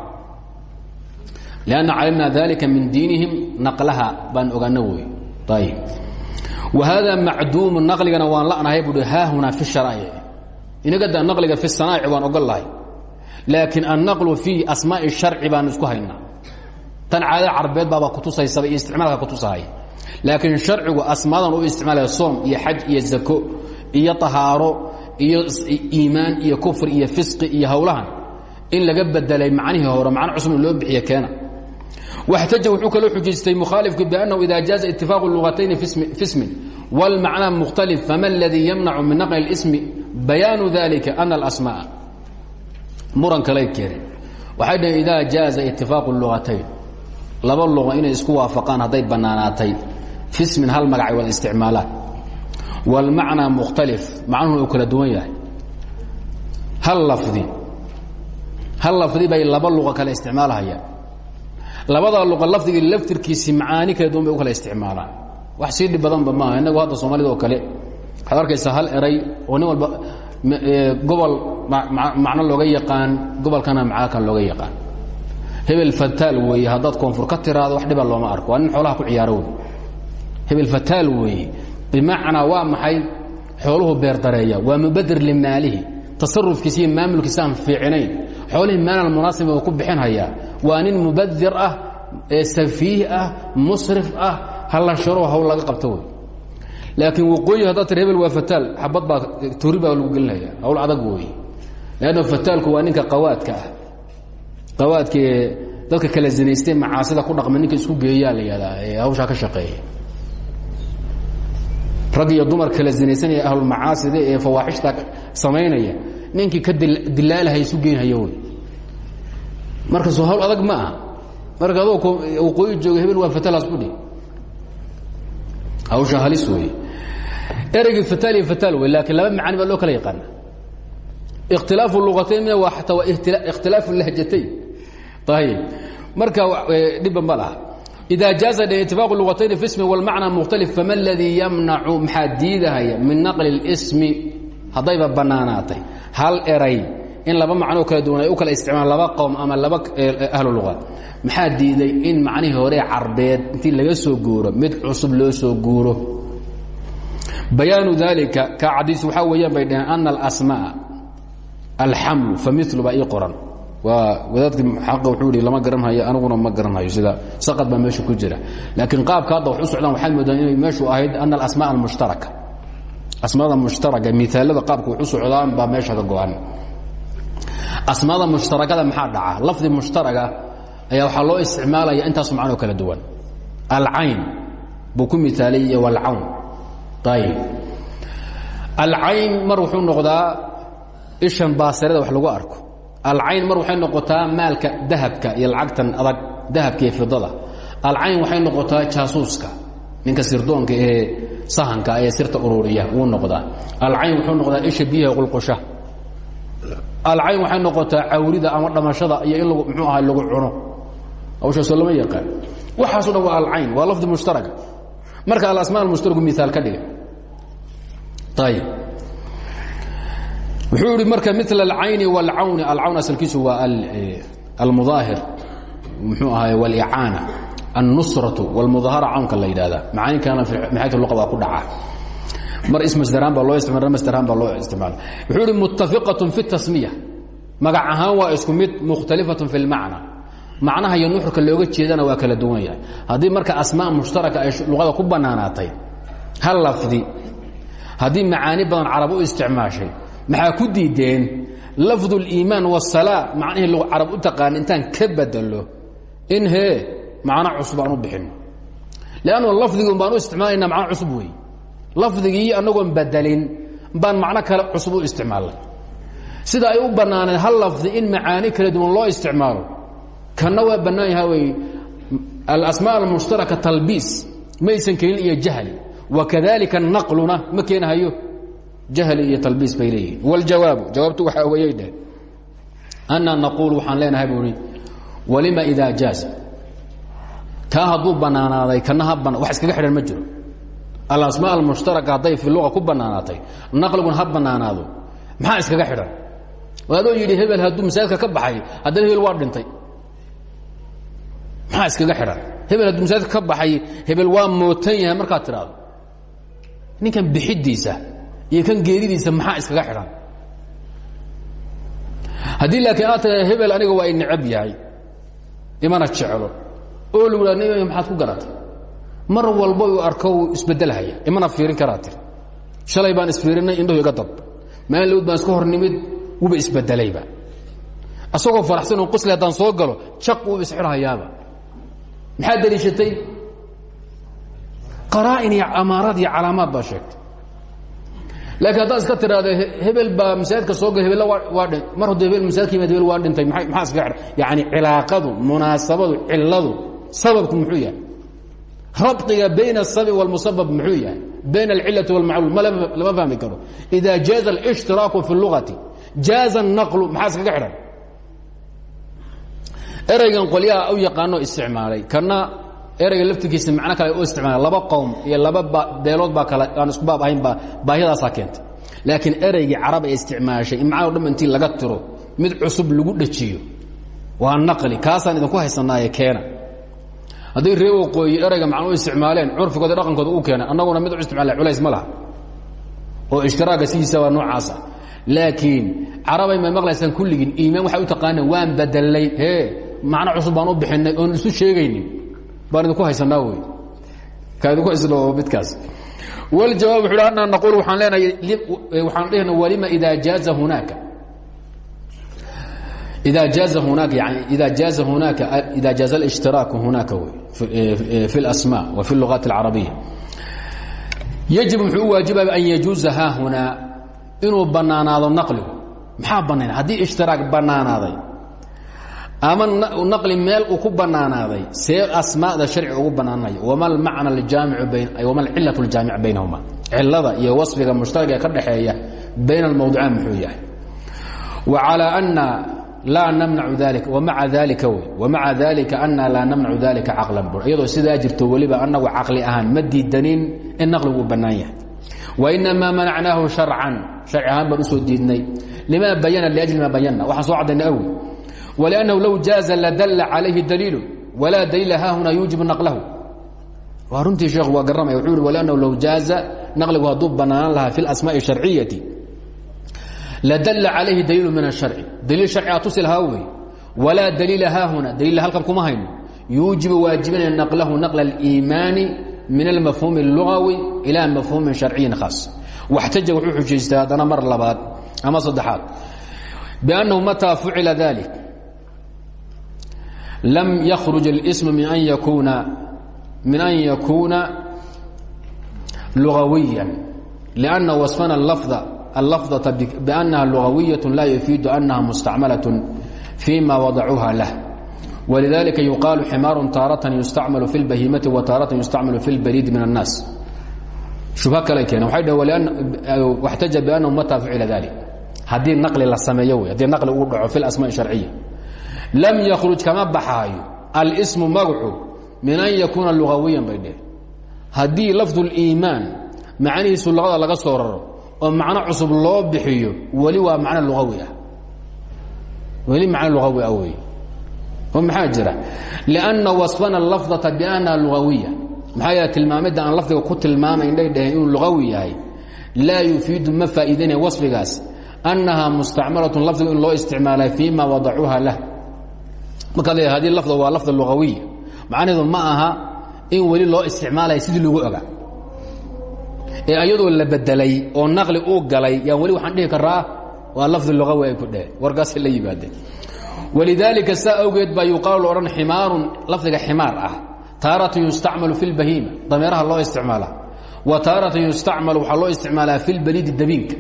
lianna calimna dalika min diinihim naqlaha baan ogaana wey ayb whada macduumu naqligana waan la'nahay buui haahunaa fi sharaa'ic inagada naqliga fi sanaa'ic waan ogol lahay. Laakiin annaqlu fii asmaa'i sharci baanu isku haynaa. Tan caadada carbeed baaba kutusaysaba iyo isticmaalka kutusahaya laakiin sharcigu asmaadan u isticmaalaya soom iyo xaj iyo zako iyo طahaaro iyo iimaan iyo kufr iyo fisqi iyo howlahan in laga bedelay macnihii hore macno cusubna loo bixiye keena واxtaja wuxuu kaloo xujaystay mukhaalifku بأnnahu إida jaaزa اتifaaq اللuغatayni fi ismin wاlmacnaa mukhtalif fama اladii ymnacu min naqل الsmi bayaanu dalika أna الأsmاء muran kalay keeneen waxay dhaheen idaa jaaza itifaaqu lugatayn laba luqa inay isku waafaqaan hadday bannaanaatay fi smin hal magacay wada isticmaalaan wاlmacnaa mukhtalif macnuhuna uu kala duwan yahay hal lafdi hal lafdi bay laba luqa kale isticmaalhayaan labada luqa lafdigii laftirkiisii macaani kala duwan bay u kala isticmaalaan. Wax sii dhib badanba maaha innagu hadda soomaalida oo kale. Waxaad arkaysaa hal eray oo nin walba gobol macno looga yaqaan gobolkana macaa kan looga yaqaan. Hebel fataal weeye haddaad koonfur ka tiraado wax dhiba looma arko. Waa nin xoolaha ku ciyaaro hebel fataal weeye bimacnaa waa maxay xooluhu beerdareeya waa mubadir limaalihi tasarufkiisa iyo maamulkiisa aan fiicinayn. Xoolihii maanal munaasiba uu ku bixinhayaa waa nin mubadir ah safiih ah musrif ah halla sharo hawl laga qabto wey laakiin waqooyi haddaad tir hebel waa fataal xabad baa tori baa lagu gelinaya hawl adag weeye leanna fataalku waa ninka qawaadka ah. Qawaadka ee dadka kala zinaystee macaasida ku dhaqma ninka isku geeyaa la yihahdaa ee hawshaa ka shaqeeya rag iyo dumar kala zinaysanaya ahlulmacaasida ee fawaaxishta samaynaya ninkii ka dilaalahay isu geynhaya wey marka soo hawl adag ma aha marka adoo waqooyi jooga hebel waa fatalaas budhi hawsha halis wey ereygii fataal iyo fataal wey laakiin laba macaani baa loo kala yaqaana ikhtilaafu luqatayn mina waa xataa waa ikhtilaafu lahjatayn ayib marka dhibba ma laha إda jaaza itifaaq luqatayn fi ismi wاlmacna mukhtalif fama اladii yamnacu maxaa diidahaya min naqli اlsmi haddayba bannaanaatay. Hal eray in laba macnoo kala duwan ay u kala isticmaalaan laba qowm ama laba ahlu luqa maxaa diiday in macnihii hore carbeed intii laga soo guuro mid cusub loo soo guuro? Bayaanu dalika ka cadiis waxaa weeyaan bay dhaheen ana alasmaa alxamlu familu baa ii qoran. Waa wadaadkii xaqa wuxuu ihi lama garanhayo aniguna ma garanhayo sida saqad baa meesha ku jira. Laakiin qaabka hadda wax u socdaan waxaad moodaan inay meeshu ahayd ana alasmaa almushtaraka asmaada mushtaraka miaalada qaabka u socdaan baa meesha ka go-an. Asmaada mushtarakada maxaa dhaca? Lafdi mushtaraga ayaa waxaa loo isticmaalaya intaasu macnoo kala duwan. Alcayn buu ku miaalay iyo walcawn. Ayib alcayn mar wuxuu noqdaa ishan baasirada wax lagu arko. Alcayn mar waxay noqotaa maalka dahabka iyo lacagtan adag dahabka iyo fidada alcayn waxay noqotaa jaasuuska ninka sirdoonka ee sahanka ee sirta ururiya wuu noqdaa. Alcayn wuxuu noqdaa isha biyaha qulqusha. Alcayn waxay noqotaa cawrida ama dhamashada iyo in lagu mxuu ahaa lagu cuno. Hawshaasoo lama yaqaan. Waxaaso dhan waa alcayn waa lafdi mushtaraga marka alasmaa almushtaragu miaal ka dhiga ayib wuxuu ihi marka mil alcayni wاlcawni alcawn asalkiisu waa almudaahir mxuu ahaay wاlicaana الnusraةu wاlmudahara cawnka la yidhahda macaaninkana maxayt luqa baa ku dhaca mar ismasdaraan baa loo isticmal masdaraan baa loo isticmaala wuxuu ihi muttafiqaة fi الtasmiya magac ahaan waa isku mid mukhtalifaة fi اlmacna macnaha iyo nuxurka looga jeedana waa kala duwan yahay haddii marka asmaa mushtaraka ay luqada ku banaanaatay hal lafdi haddii macaani badan carab u isticmaashay maxaa ku diideen lafd اliimaan wالsalaa macnihii lgu carab u taqaana intaan ka bedelo in hee macno cusub aan u bixino lannu lafdigii baan u isticmaalayna macno cusub wey lafdigii anagoon bedelin baan macno kale cusub u isticmaalnay sida ay u bannaaneed hal lafdi in macaani kala duwan loo isticmaalo kanna waa bannaan yaha wey alasmaa almushtaraka talbiis maysan keenin iyo jahli. Wakadalika naqluna ma keenahayo? Jahli iyo talbiis bay leeyihiin wاljawaabu jawaabtu waxaa weeyey dheh ana naquul waxaan leenahay buu ihi walima idaa jaaza kaa hadduu bannaanaaday kana ha wax iskaga xidhan ma jiro. Alasmaa almushtaraka hadday fi luqa ku bannaanaatay naqligun ha bannaanaado maxaa iskaga xidhan? Adoo yidhi hebel hadduu masaajidka ka baxay haddana hebel waa dhintay. Maxaa iskaga xidhan? Hebel hadduu masaajidka ka baxay hebel waa mootan yahay markaad tidhaahdo. Ninkan bixidiisa iyo kan geeridiisa maxaa iskaga xidhan? Haddii laakiin aad tia hebel aniga waa i necab yahay imana jeclo oo lagu ha nb maxaad ku garatay mar walba uu arko uu isbedelhaya imana fiirin karaa tir shalay baan isfiirinay indhahu iga dab. Maalin lawd baan iska hor nimid wuba isbedelayba asagoo faraxsan oo qosli haddaan soo galo jaq uu isxidhayaaba maxaad daliishatay? Qaraa'in iyo amaaraad iyo calaamaad baa sheegtay. Laakiin haddaad iska tiraahdo hebel baa masaajidka soo gal hebel waa dhin mar hadduu hebel masaajidka yimaad hebel waa dhintay maxaa iskaga xidha? Yacni cilaaqadu munaasabadu cilladu sababku muxuu yahay rabطiga bayna الsabi wاlmusabab muxuu yahay bayna اlcilati wاlmacluul ma lama fahmi karo إida jaaza اlاshtiraaku fi اlugati jaaza الnaqlu maxaa iskaga xidhan ereygan qolyaha u yaqaano isticmaalay kana ereyga laftirkiisa macno kale u isticmaalay laba qowm iyo laba beelood baa kale aan isku baab ahayn baa baahidaasaa keentay laakiin ereygii carab ay isticmaashay in macnao dham intii laga tiro mid cusub lagu dhajiyo waa naqli kaasaan idinku haysanaaye keena hadday ree waqooyi ereyga macno u isticmaaleen curfigooda dhaqankooda u keenay annaguna mid u isticmaala culays ma laha oo ishtiraaga sidiisabaa noocaasa laakiin carabay may maqlaysaan kulligiin iimaan waxay u taqaaneen waan badalay he macno cusub baan u bixinay oon isu sheegaynin baan idinku haysanaa wey kaa idinku haysano midkaas wاljawaab wuxu anna naquul waxaan leenahay waxaan dhehna walima ida jaaza hunaaka ida jaaza hunaaka yani ida jaaza hunaaka ida jaaza اlاshtiraaku hunaaka wey fi اlasmاء wa fi اlugaat اlcarabiya yajib muxuu u waajibaya an yajuuza haahunaa inuu bannaanaado naqligu maxaa bannaan haddii ishtiraak bannaanaaday ama naqli meel uu ku bannaanaaday see asmaada sharciga ugu bannaanaya wama almacna aljaamicu wama alcilat aljaamic baynahuma cilada iyo wasfiga mushtaraka ka dhaxeeya bayna almawducayn muxuu yahay wa calaa ana laa namnacu dalika wamaca dalika wey wamaca dalika ana laa namnacu dalika caqlan bur iyadoo sidaa jirto weliba annagu caqli ahaan ma diidanin in naqligu uu bannaan yahay wainamaa manacnaahu sharcan sharci ahaan baan usoo diidnay lima bayana liajli ma bayanna waxaan soo caddaynay awel ولأنه low jaaزa ladل عalayhi daliilu وlaa daliila haahuna yuujibu naqlahu waa runtii sheekhu waa garamaya wuxuu ihi وlأnnahu low jaaزa naqligu hadduu bannaan lahaa fi اlasmaaءi الشharciyaةi ladalla calayhi daliilu min asharci daliil sharci aa tusi lahaa wey walaa daliila haahuna daliila halkan kuma hayno yuujibu waajibinaya naqlahu naqla aliimaani min almafhuumi allugawi ila mafhuumin sharciyin khaas waxtaja wuxuu xujaystay haddana mar labaad ama saddexaad biannahu mataa fucila dalik lam yakhruj اlsm min an yakuuna min an yakuuna lugawiyan lianna wasfana lafda اlafظaةa bأnnaha lugawiyaة la yufiidu أnnaha mustacmalaة fيma wadacuuha lah ولذلika yuqaalu ximaaru taaraة yustacmalu fi اlbahiimati وtaaraة yustacmalu fi اlbariidi min الnaas shubha kale keen waay dhh waxtaja بأnnahu matىa fucila ذalik haddii naqli la sameeyo wey haddii naqli uu dhaco fi اlasmاء الشharciya lam yakruج kama baxaayo alsmu magacu min an yakuuna lugawiyan bay dheh haddii lafdu اliimaan macnihiisu luqada laga soo raro oo macno cusub loo bixiyo weli waa macno luawi ah. Weli macno luawi ah wey oo maxaa jira? Lianna wasfana lafdata biannaha luawiya maxaa yeele tilmaamidda aan lafdiga ku tilmaamayn dhay dhaheen inuu luawi yahay laa yufiidu ma faa'iidanaya wasfigaas. Annaha mustacmalatun lafdigu in loo isticmaalay fii ma wadacuuha lah. Markaad leedahay haddii lafda waa lafda luawiya macnaheedu ma aha in weli loo isticmaalaya sidii lagu ogaa ee ayadoo la bedelay oo naqli uu galay yaan weli waxaan dhihi karaa waa lafdi lugawi ay ku dheh. Warkaasay la yimaadeen walidaalika saa awgeed baa yuqaalu odhan ximaarun lafdiga ximaar ah. Taaratan yustacmalu fi اlbahiima dameeraha loo isticmaala. Wa taaratan yustacmalu waxaa loo isticmaalaa fi lbaliidi dabiinka.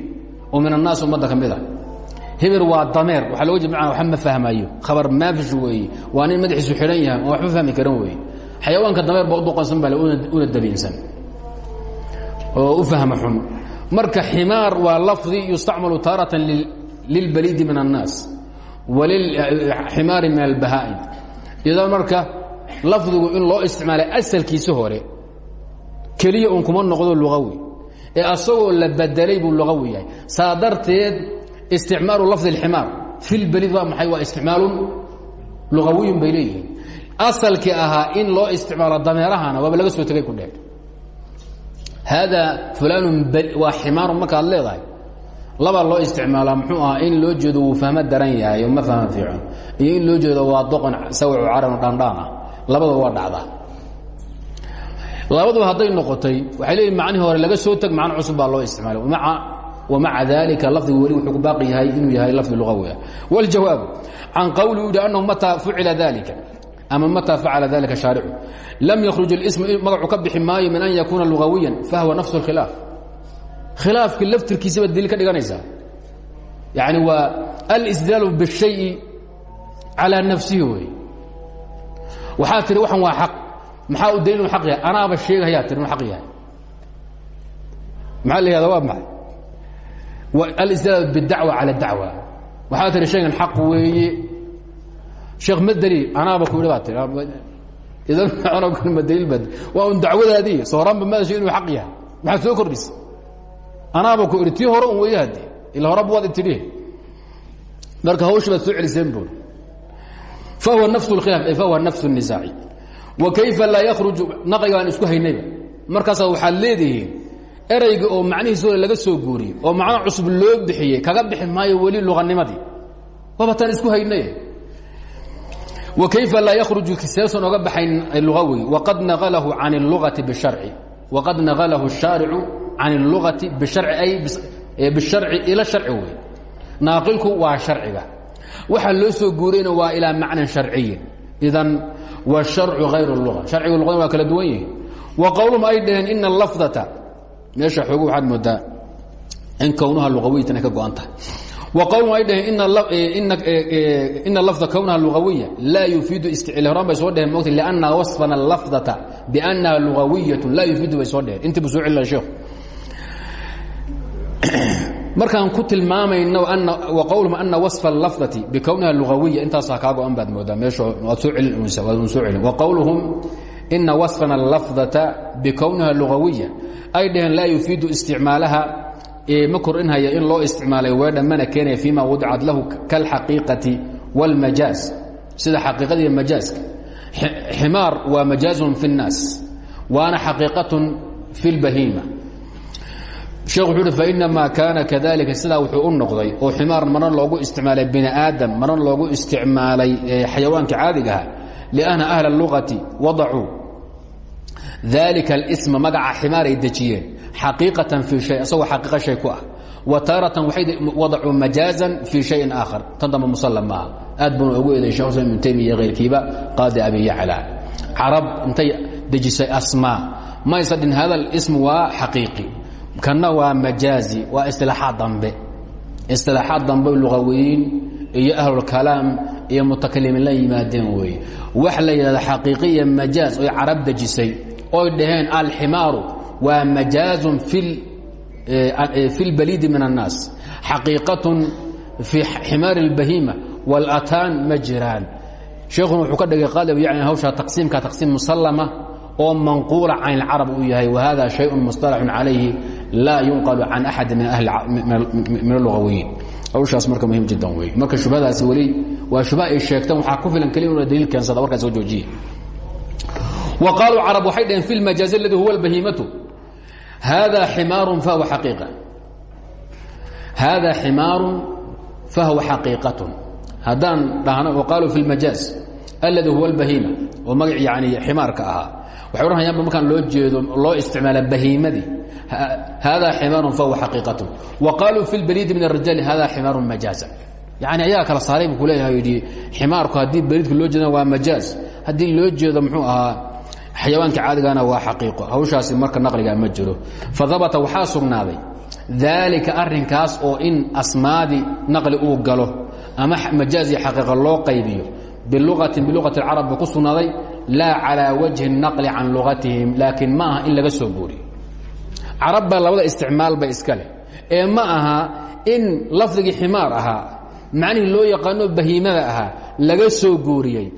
Oo min annaas ummadda ka mid a hebel waa dameer. Waxaa loga jed waba ma fahmayo khabar maafish weeye waa nin madaxiisu xidhan yahay oo waxba fahmi karan weeye xayawaanka dameer ba uduqansan bale una dabiinsan oo u fahma xun. Marka ximaar waa lafdi yustacmalu taaratan lilbaliidi min annaas waliximaari eh, min albahaa'im iyadoo marka lafdigu in loo isticmaalay asalkiisa hore keliya uun kuma noqdo luqawi ee asagoo la badelay buu luqawi yahay. Saa isticmaalu lafdi alximaar fi lbaliid waa maxay? Waa isticmaalun luqawiyun bay leeyihiin. Asalkii ahaa in loo isticmaalo dameerahana waaba laga soo tegay ku dheh haadaa fulanun waa ximaaru markaad leedahay. Laba loo isticmaalaa muxuu ahaa in loo jeedo wuu fahmo daran yahay oo ma fahma fiican iyo in loo jeedo waa doqon sawicu carano dhandhaan ah. Labadaba waa dhacdaa. Labaduba hadday noqotay waxay leeyihiin macnihii hore laga soo teg macno cusub baa loo isticmaalay. Wmaca dalika lafdigu weli wuxuu ku baaqi yahay inuu yahay lafdi luqawi ah. Wاljawaabu can qowli u yidhi annahu mataa fucila dalika ama matىa facala ذalika شhaaricu lam ykرuج الاسم magacu ka bixi maayo min an yakuuna lugawiya fahwa nafس الkhilaaf khilaafkii laftirkiisa baad daliil ka dhiganaysaa yani waa alsdilaalu bالshayi calىa nafsihi wey waxaa tihi waxan waa xaq maxaa u daliil inu aq yahay anaaba sheegahayaa tir inu aq yahay maxaa la yihahda waa maxay alsdilaalu bاdacwa calى dacwa waxaa tihi shaygan xaq weeye sheekh ma daliil anaaba ku yidhi baa tii idan ma daliil bad waa un dacwadaadii sooraanba maadashay inuu xaq yahay maxaad soo kordhisa anaaba ku idhi tii hore un weeye hadde ila horeba waad itidhi marka hawsha baad soo celiseen buuri fahuwa nafs اlkhilaaf ay fahuwa nafs الnisaaci wa kayfa laa yakhruju naqliga aan isku haynayba markaasaa waxaad leedihiin erayga oo macnihiis hore laga soo guuriyey oo macno cusub loo bixiyey kaga bixi maayo weli luqanimadii waaba taan isku haynay wa kayfa laa yakhruju seesan oga baxayn lugawi waqad naqalahu can اlugati bاsharci waqad naqalahu الshaaricu can اlugati biharci ay bisharci ila sharci wey naaqilku waa sharciga waxaa loo soo guurayna waa ilaa macnan sharciyin idan wاsharcu hayr اluga sharciga luqada waa kala duwan yihin wa qowluhum ay dhaheen ina lafdata meesha xoogu waxaad moodaa in kownaha luqawiyatan ay ka go-an tahay wqowlum ay dhaheen ina lafda eh, eh, eh, kownaha lugawiya laa yufiidu isticil horaan bay soo dheheen mogta lianna wasfana lafdata biannaha lugawiyatun laa yufiidu bay soo dheheen intii bu soo celila sheekhu markaan ku tilmaamayno wqowlum ana wasfa lafdati bikowniha lugawiya intaasaa kaa go-an baad moodaa meeshu waad soo celinaysa waad un soo celin. Wqowluhum ina wasfana lafdata bikowniha lugawiya ay dhaheen laa yufiidu isticmaalaha ma korinhaya in loo isticmaalay weedha mana keenaya fima wadcat lahu kalxaqiiqati wاlmajaaz sida xaqiiqada iyo majaaska ximaar waa majaazun fi الnaas waana xaqiiqatun fi اlbahiima sheekh wuxuu uhi fainamaa kaana kadalika sidaa wuxuu u noqday oo ximaar marna loogu isticmaalay bini aadam marna loogu isticmaalay xayawaanka caadigaha lianna ahla اlugati wadacuu dalika اlsma magaca ximaaray dejiyeen. Xaqiiqatan fii shay asagoo xaqiiqa shay ku ah. Wa taaratan waxay wadacuu majaazan fii shayin aakhar. Tan damba musallam maaha aad buuna ugu eeday shekh islam ibnu taymiya keyrkiiba qaadi abi yacla. Carab intay dejisay asmaa. Maysa dhin hada اlsm waa xaqiiqi. Kanna waa majaazi waa isilaaxaad dambe. Isilaaxaad dambe lugawiyiin iyo ahlulkalaam iyo mutakalimiin la yimaadeen weeye. Wax la yidhahda xaqiiqi iyo majaaz oy carab dejisay oy dhaheen alximaaru waa majaazun fi اlbaliidi min الnaas xaqiiqatun fii ximaari اlbahiima wاlataan ma jiraan sheekhuna wuxuu ka dhigay qaali yani hawsha taqsiimka taqsiim musallama oo manquula can اlcarab uu yahay wahada shayء musطalaxu calayhi laa yunqalu can axadi min alugawiyiin hawshaas marka muhim jiddan wey marka shubhadaasi weli waa shubha ay sheegtaan waxaa ku filan keliya una daliil keensada warkaa soo joojiye waqaaluu carab waxay dhaheen fi lmajaazi aladi huwa lbahiimatu haadaa ximaarun fahuwa xaqiiqa haadaa ximaarun fahuwa xaqiiqatun haddaan dhahno waqaaluu fi lmajaaz aladi huwa albahiima oo magac yani ximaarka ahaa waxay odhanayaanba markaan loo jeedo loo isticmaala bahiimadii haadaa ximaarun fahuwa xaqiiqatun wa qaaluu fi lbaliidi min arijaali haadaa ximaarun majaaza yani ayaa kala saaray buu ku leeyahay yidhi ximaarku haddii baliidku loo jeedana waa majaaz haddii loo jeedo muxuu ahaa xayawaanka caadigana waa xaqiiqo. Hawshaasi marka naqliga ma jiro. Fadabata waxaa sugnaaday daalika arinkaas oo in asmaadii naqli uu galo ama majaazi xaqiiqa loo qaybiyo biluatin biluqati carab ku sugnaaday laa calaa wajhi naqli can luqatihim laakiin ma in laga soo guuriyo. Carabba labada isticmaalba iska leh. Ee ma aha in lafdigii ximaar ahaa macnihii loo yaqaano bahiimada ahaa laga soo guuriyey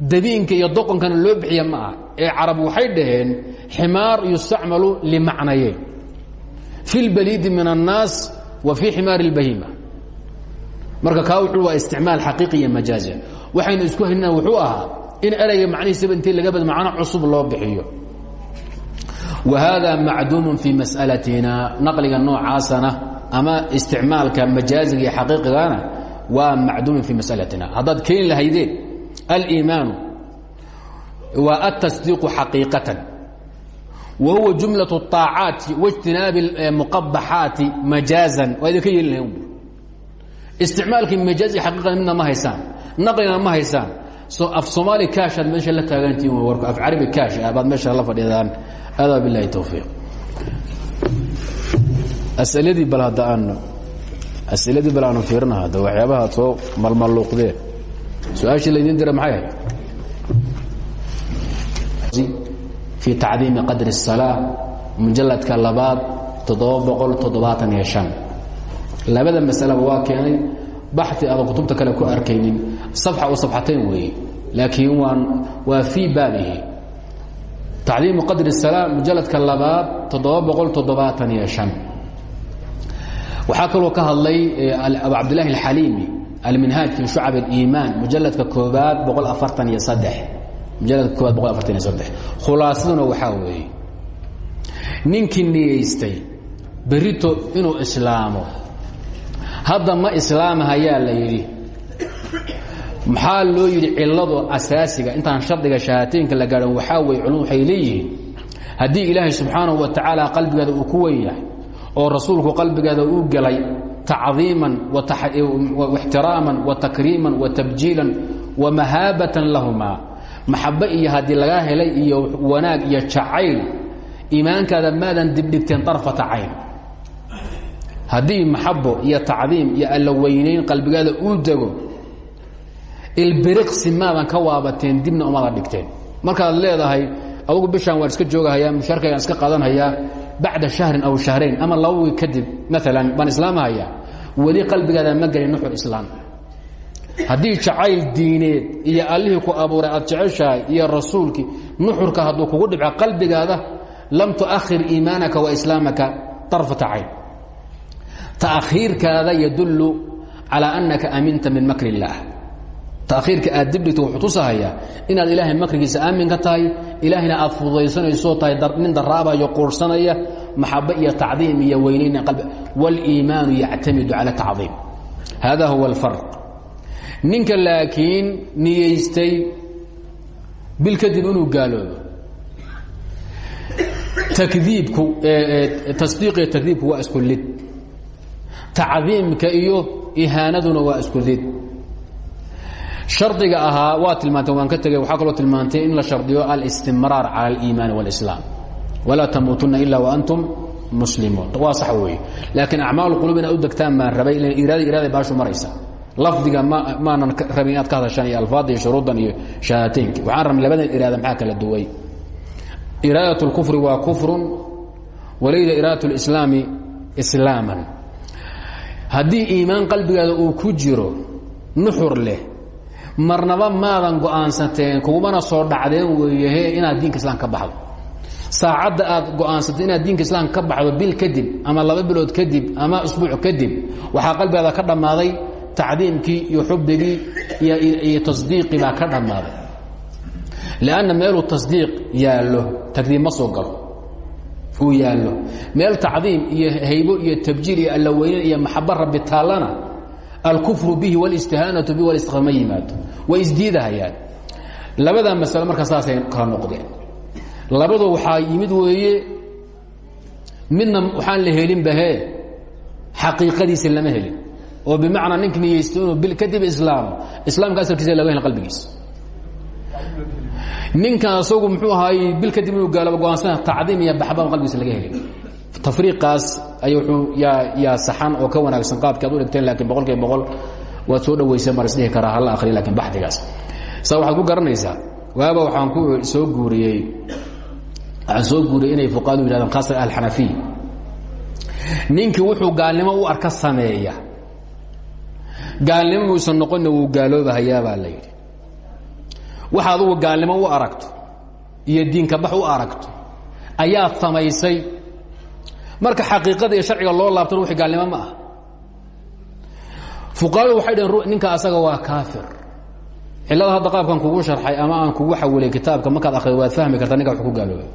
dabiinka iyo doqonkana loo bixiya ma aha ee carab waxay dhaheen ximaar yustacmalu limacnayeyn fi اlbaliidi min الnaas wa fii ximaari اlbahiima marka kaa wuxuu waa isticmaal xaqiiqi iyo majaazi waxaynu isku haynaa wuxuu ahaa in erayga macnihiisaba intii laga bad macno cusub loo bixiyo wa hada macduumu fii mas'alatina naqliga noocaasana ama isticmaalka majaaziga iyo xaqiiqigana waa macduumun fii masalatina haddaad keeni lahaydeen aliimaanu waa atasdiiqu xaqiiqatan wa huwa jumlaة الطaacaati waاjtinaabi muqabaxaati majaazan waa idinka yeeli lahayn isticmaalkii majaazi xaqiiqada midna ma haysaan naqlina ma haysaan af soomaali kaashaad meesha la taagantihin warku af carabi kaash ah baad meesha la fadhidaan adaa bilahi towfiiq asaladii bal hadda aan asiladii bal aanu fiirina hadda waxyaabaha ad soo malmalluuqdeen su-aashii laydin dira maxay ahayd fii tacdiimi qadri الsalaa mujalladka labaad labada masalaba waa keenay baxi adan kutubta kale ku arkaynin safxa u safxatayn weeye laakiin waan waa fii baabihi tacdiimu qadri الsalaa mujalladka labaad waxaa kaloo ka hadlay abu cabdilaahi alxaliimi alminhaaj fi shucab اliimaan mujaladka koobaad mujaladka koobaad khulaasaduna waxaa weeye ninkii niyeystay berito inuu islaamo. Hadda ma islaamahayaa la yidhi. Maxaa loo yidhi ciladu asaasiga intaan shardiga shahaataynka la gaadhan waxaa weye culum waxay leeyihiin haddii ilaahay subxaanahu wa tacaala qalbigeeda uu ku wen yahay oo rasuulku qalbigeeda uu gelay takriiman wa tabjiilan wa mahaabatan lahumaa maxabe iyo haddii lagaa helay iyo wanaag iyo jacayl iimaankaada maadan dibdhigteen arfata cayn haddii maxabo iyo tacdiim iyo alla weynayn qalbigaada uu dego. ilbiriqsi maadan ka waabateen dibna umada dhigteen markaad leedahay adugu bishaan waan iska joogahayaa mushaarkaygaan iska qaadanhayaa bacda shahrin aw shahrayn ama laba wiig kadib maalan baan islaamhayaa weli qalbigaada ma gelin nuxu islaam haddii jacayl diineed iyo allihii ku abuuray aad jeceshahay iyo rasuulkii nuxurka hadduu kugu dhibco qalbigaada lam tuahir iimaanaka wa islaamaka طarfata cayn taakhiirkaada yadullu calaa annaka aminta min makr اllaah taakhiirka aad dibdhigto wuxuu tusahayaa inaad ilaahay makrigiisa aamin ka tahay ilaahayna aad fududaysanayso tahay nin daraabayo quursanaya maxaba iyo tacdiim iyo weynayn wاliimaanu yactamidu cala tacdiim. Hada huwa اlfarq ninka laakiin niyeystay bil kadib inuu gaaloobo. Takdiibku tasdiiqiyo takdiibku waa isku tacdiimka iyo ihaanaduna waa isku shardiga ahaa waa tilmaantay waan ka tegay waxaa kaloo tilmaantay in la shardiyo alistimraar cala aliimaani wاlislaam walaa tamuutunna ila waantum muslimuun waa sax weeye laakiin acmaal qulub inaad u degtaan baan rabay iraada iraada baashu maraysa lafdiga maanan rabin inaad ka hadashaan iyo alfaadda iyo shuruuddan iyo shahaataynka waxaan rabnay labadan iraada maxaa kala duway iraadat اlkufri waa kufrun walayda iraadat اlislaami islaaman haddii iimaan qalbigaada uu ku jiro nuxur leh marnaba maadan go'aansateen kugumana soo dhacdeen weeyahe inaad diinka islaam ka baxdo. Saacadda aad go'aansatay inaad diinka islaam ka baxdo bil kadib ama laba bilood kadib ama usbuuc kadib waxaa qalbigaada ka dhammaaday tacdiimkii iyo xubbigii iyo tasdiiqii baa ka dhammaaday. Lanna meeluu tasdiiq yaallo takdiib ma soo galo. Uu yaallo. Meel tacdiim iyo haybo iyo tabjiil iyo allaweynan iyo maxaba rabbi taallana alkufru bihi wاlistihaanatu bihi walistikfaar ma yimaado way isdiidahayaan labadaa masalo marka saasay kala noqdeen. Labadu waxaa yimid weeye midna waxaan la helinbahe xaqiiqadiisa lama helin. Oo bimacnaa ninka niyeysto inuu bil kadib islaamo islaamka asalkiisa laga helin qalbigiisa ninkan asagu muxuu ahaay bil kadib inuu gaaloba go'aansana tacdiim iyo baxbaan qalbigiisa laga helin tafriiqaas ay yaa saxan oo ka wanaagsan qaabki ad u dhigteen laakiin boqol kiiba boqol waad soo dhawaysay mar isdhihi karaa hala akhriya laakiin baxdigaas. Saa waxaad ku garanaysaa waaba waxaan ku soo guuriyey waxaan soo guuriyey inay fuqaadu yidhahdaan khaasa alxanafiy ninkii wuxuu gaalnimo u arka sameeya. Gaalnimo muusan noqonna wuu gaaloobahayaabaa la yidhi. Waxa adugu gaalnimo u aragto iyo diinka bax u aragto ayaad samaysay marka xaqiiqada iyo sharciga loo laabtana wix gaalnimo ma ah fuqahadu waxay dhaheen ninka asaga waa kaafir. Cilada hadda qaabkan kugu sharxay ama aan kugu xawilay kitaabka markaad akhrido waad fahmi kartaa ninka wax ku gaaloobay.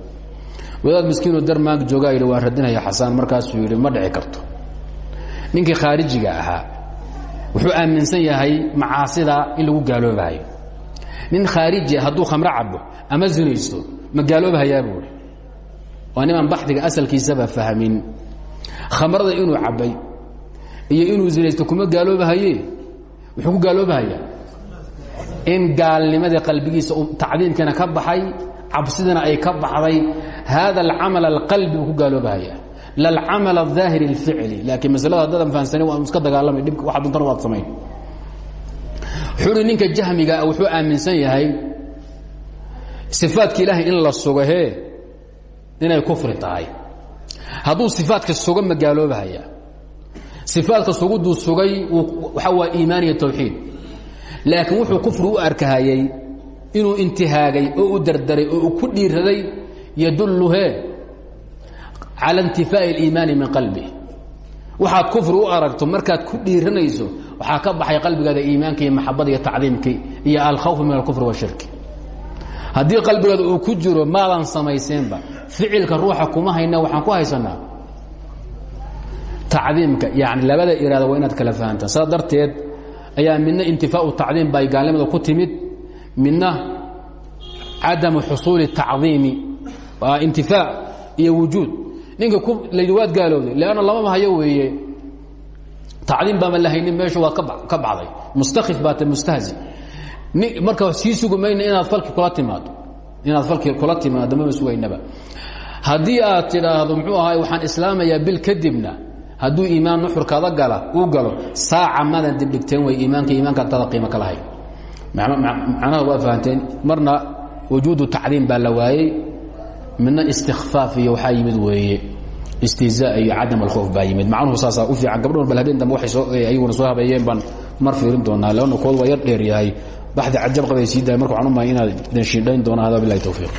Wadaad miskiinoo darmaag joogaa yidhi waan radinaya xasaan. Markaasuu yidhi ma dhici karto. Ninkii khaarijiga ahaa wuxuu aaminsan yahay macaasida in lagu gaaloobahayo nin khaariji hadduu khamro cabo ama zinaysto ma gaaloobahayaa buui waa nimaan baxdiga asalkiisaba fahmin khamrada inuu cabbay iyo inuu zinaysto kuma gaaloobahaye wuxuu ku gaaloobahayaa in gaalnimadii qalbigiisa tacdiimkiina ka baxay cabsidina ay ka baxday haada alcamal alqalbi buu ku gaaloobahayaa lalcamal الظaahir الficli laakiin maslada haddaadan fahamsanin waa iska dagaalamay dhibka waxa duntana waad samayn wuxuu ninka jahmiga wuxuu aaminsan yahay صifaadka ilaahay in la sugo hee inay kufri tahay. Hadduu sifaadka suga ma gaaloobahaya sifaadka suguduu sugay waxaa waa iimaan iyo tawxiid. Laakiin wuxuu kufri u inuu intihaagay oo u dardaray oo ku dhiiraday yadulluhe cala intifaa'i اliimaani min qalbi. Waxaad kufri u aragto markaad ku dhiiranayso waxaa ka baxay qalbigaada iimaanka iyo maxabada iyo tacdiimkii iyo alkhawf min alkufr washirki haddii qalbigaada uu ku jiro maadan samayseenba ficilka ruuxa kuma hayna waxaan ku haysanaa tacdiimka yani labada iraada waa inaad kala fahamtaa saa darteed ayaa midna intifaau tacdiim bay gaalnimada ku timid midna cadamu xusuuli tacdiimi. Waa intifaa iyo wujuud. Ninka laydi waad gaalowday lanna lamama hayo weeye. Tacdiim baama la haynin meeshu waa ka baxday mustakif baata mustahzi. Marka sii sugi mayna inaad falki kula timaado inaad falki kula timaado mama sugaynaba haddii aad tidhaahdo muxuu ahaay waxaan islaamayaa bil kadibna hadduu iimaan nuxurkaada gala uu galo saaca madan dibdhigteen way iimaanka iimaanka agtaada qiimo ka lahayn. Macnaha waad fahanteen marna wujuudu tacdiim baa la waayey midna istikfaaf iyo waxaa yimid weeye. Istihzaa iyo cadam alkhoof baa yimid. Macnuhu saasaa u fiican. Gabdhoon bal habeen dambe waxay soo ayaguna soo habeeyeen baan mar fiirin doonaa. Leanna kood waa yar dheer yahay baxdi cajab qabay sii daaya marka waxaan u mahay inaad idin shiindhayn doonaa hada bilahi tawfiiq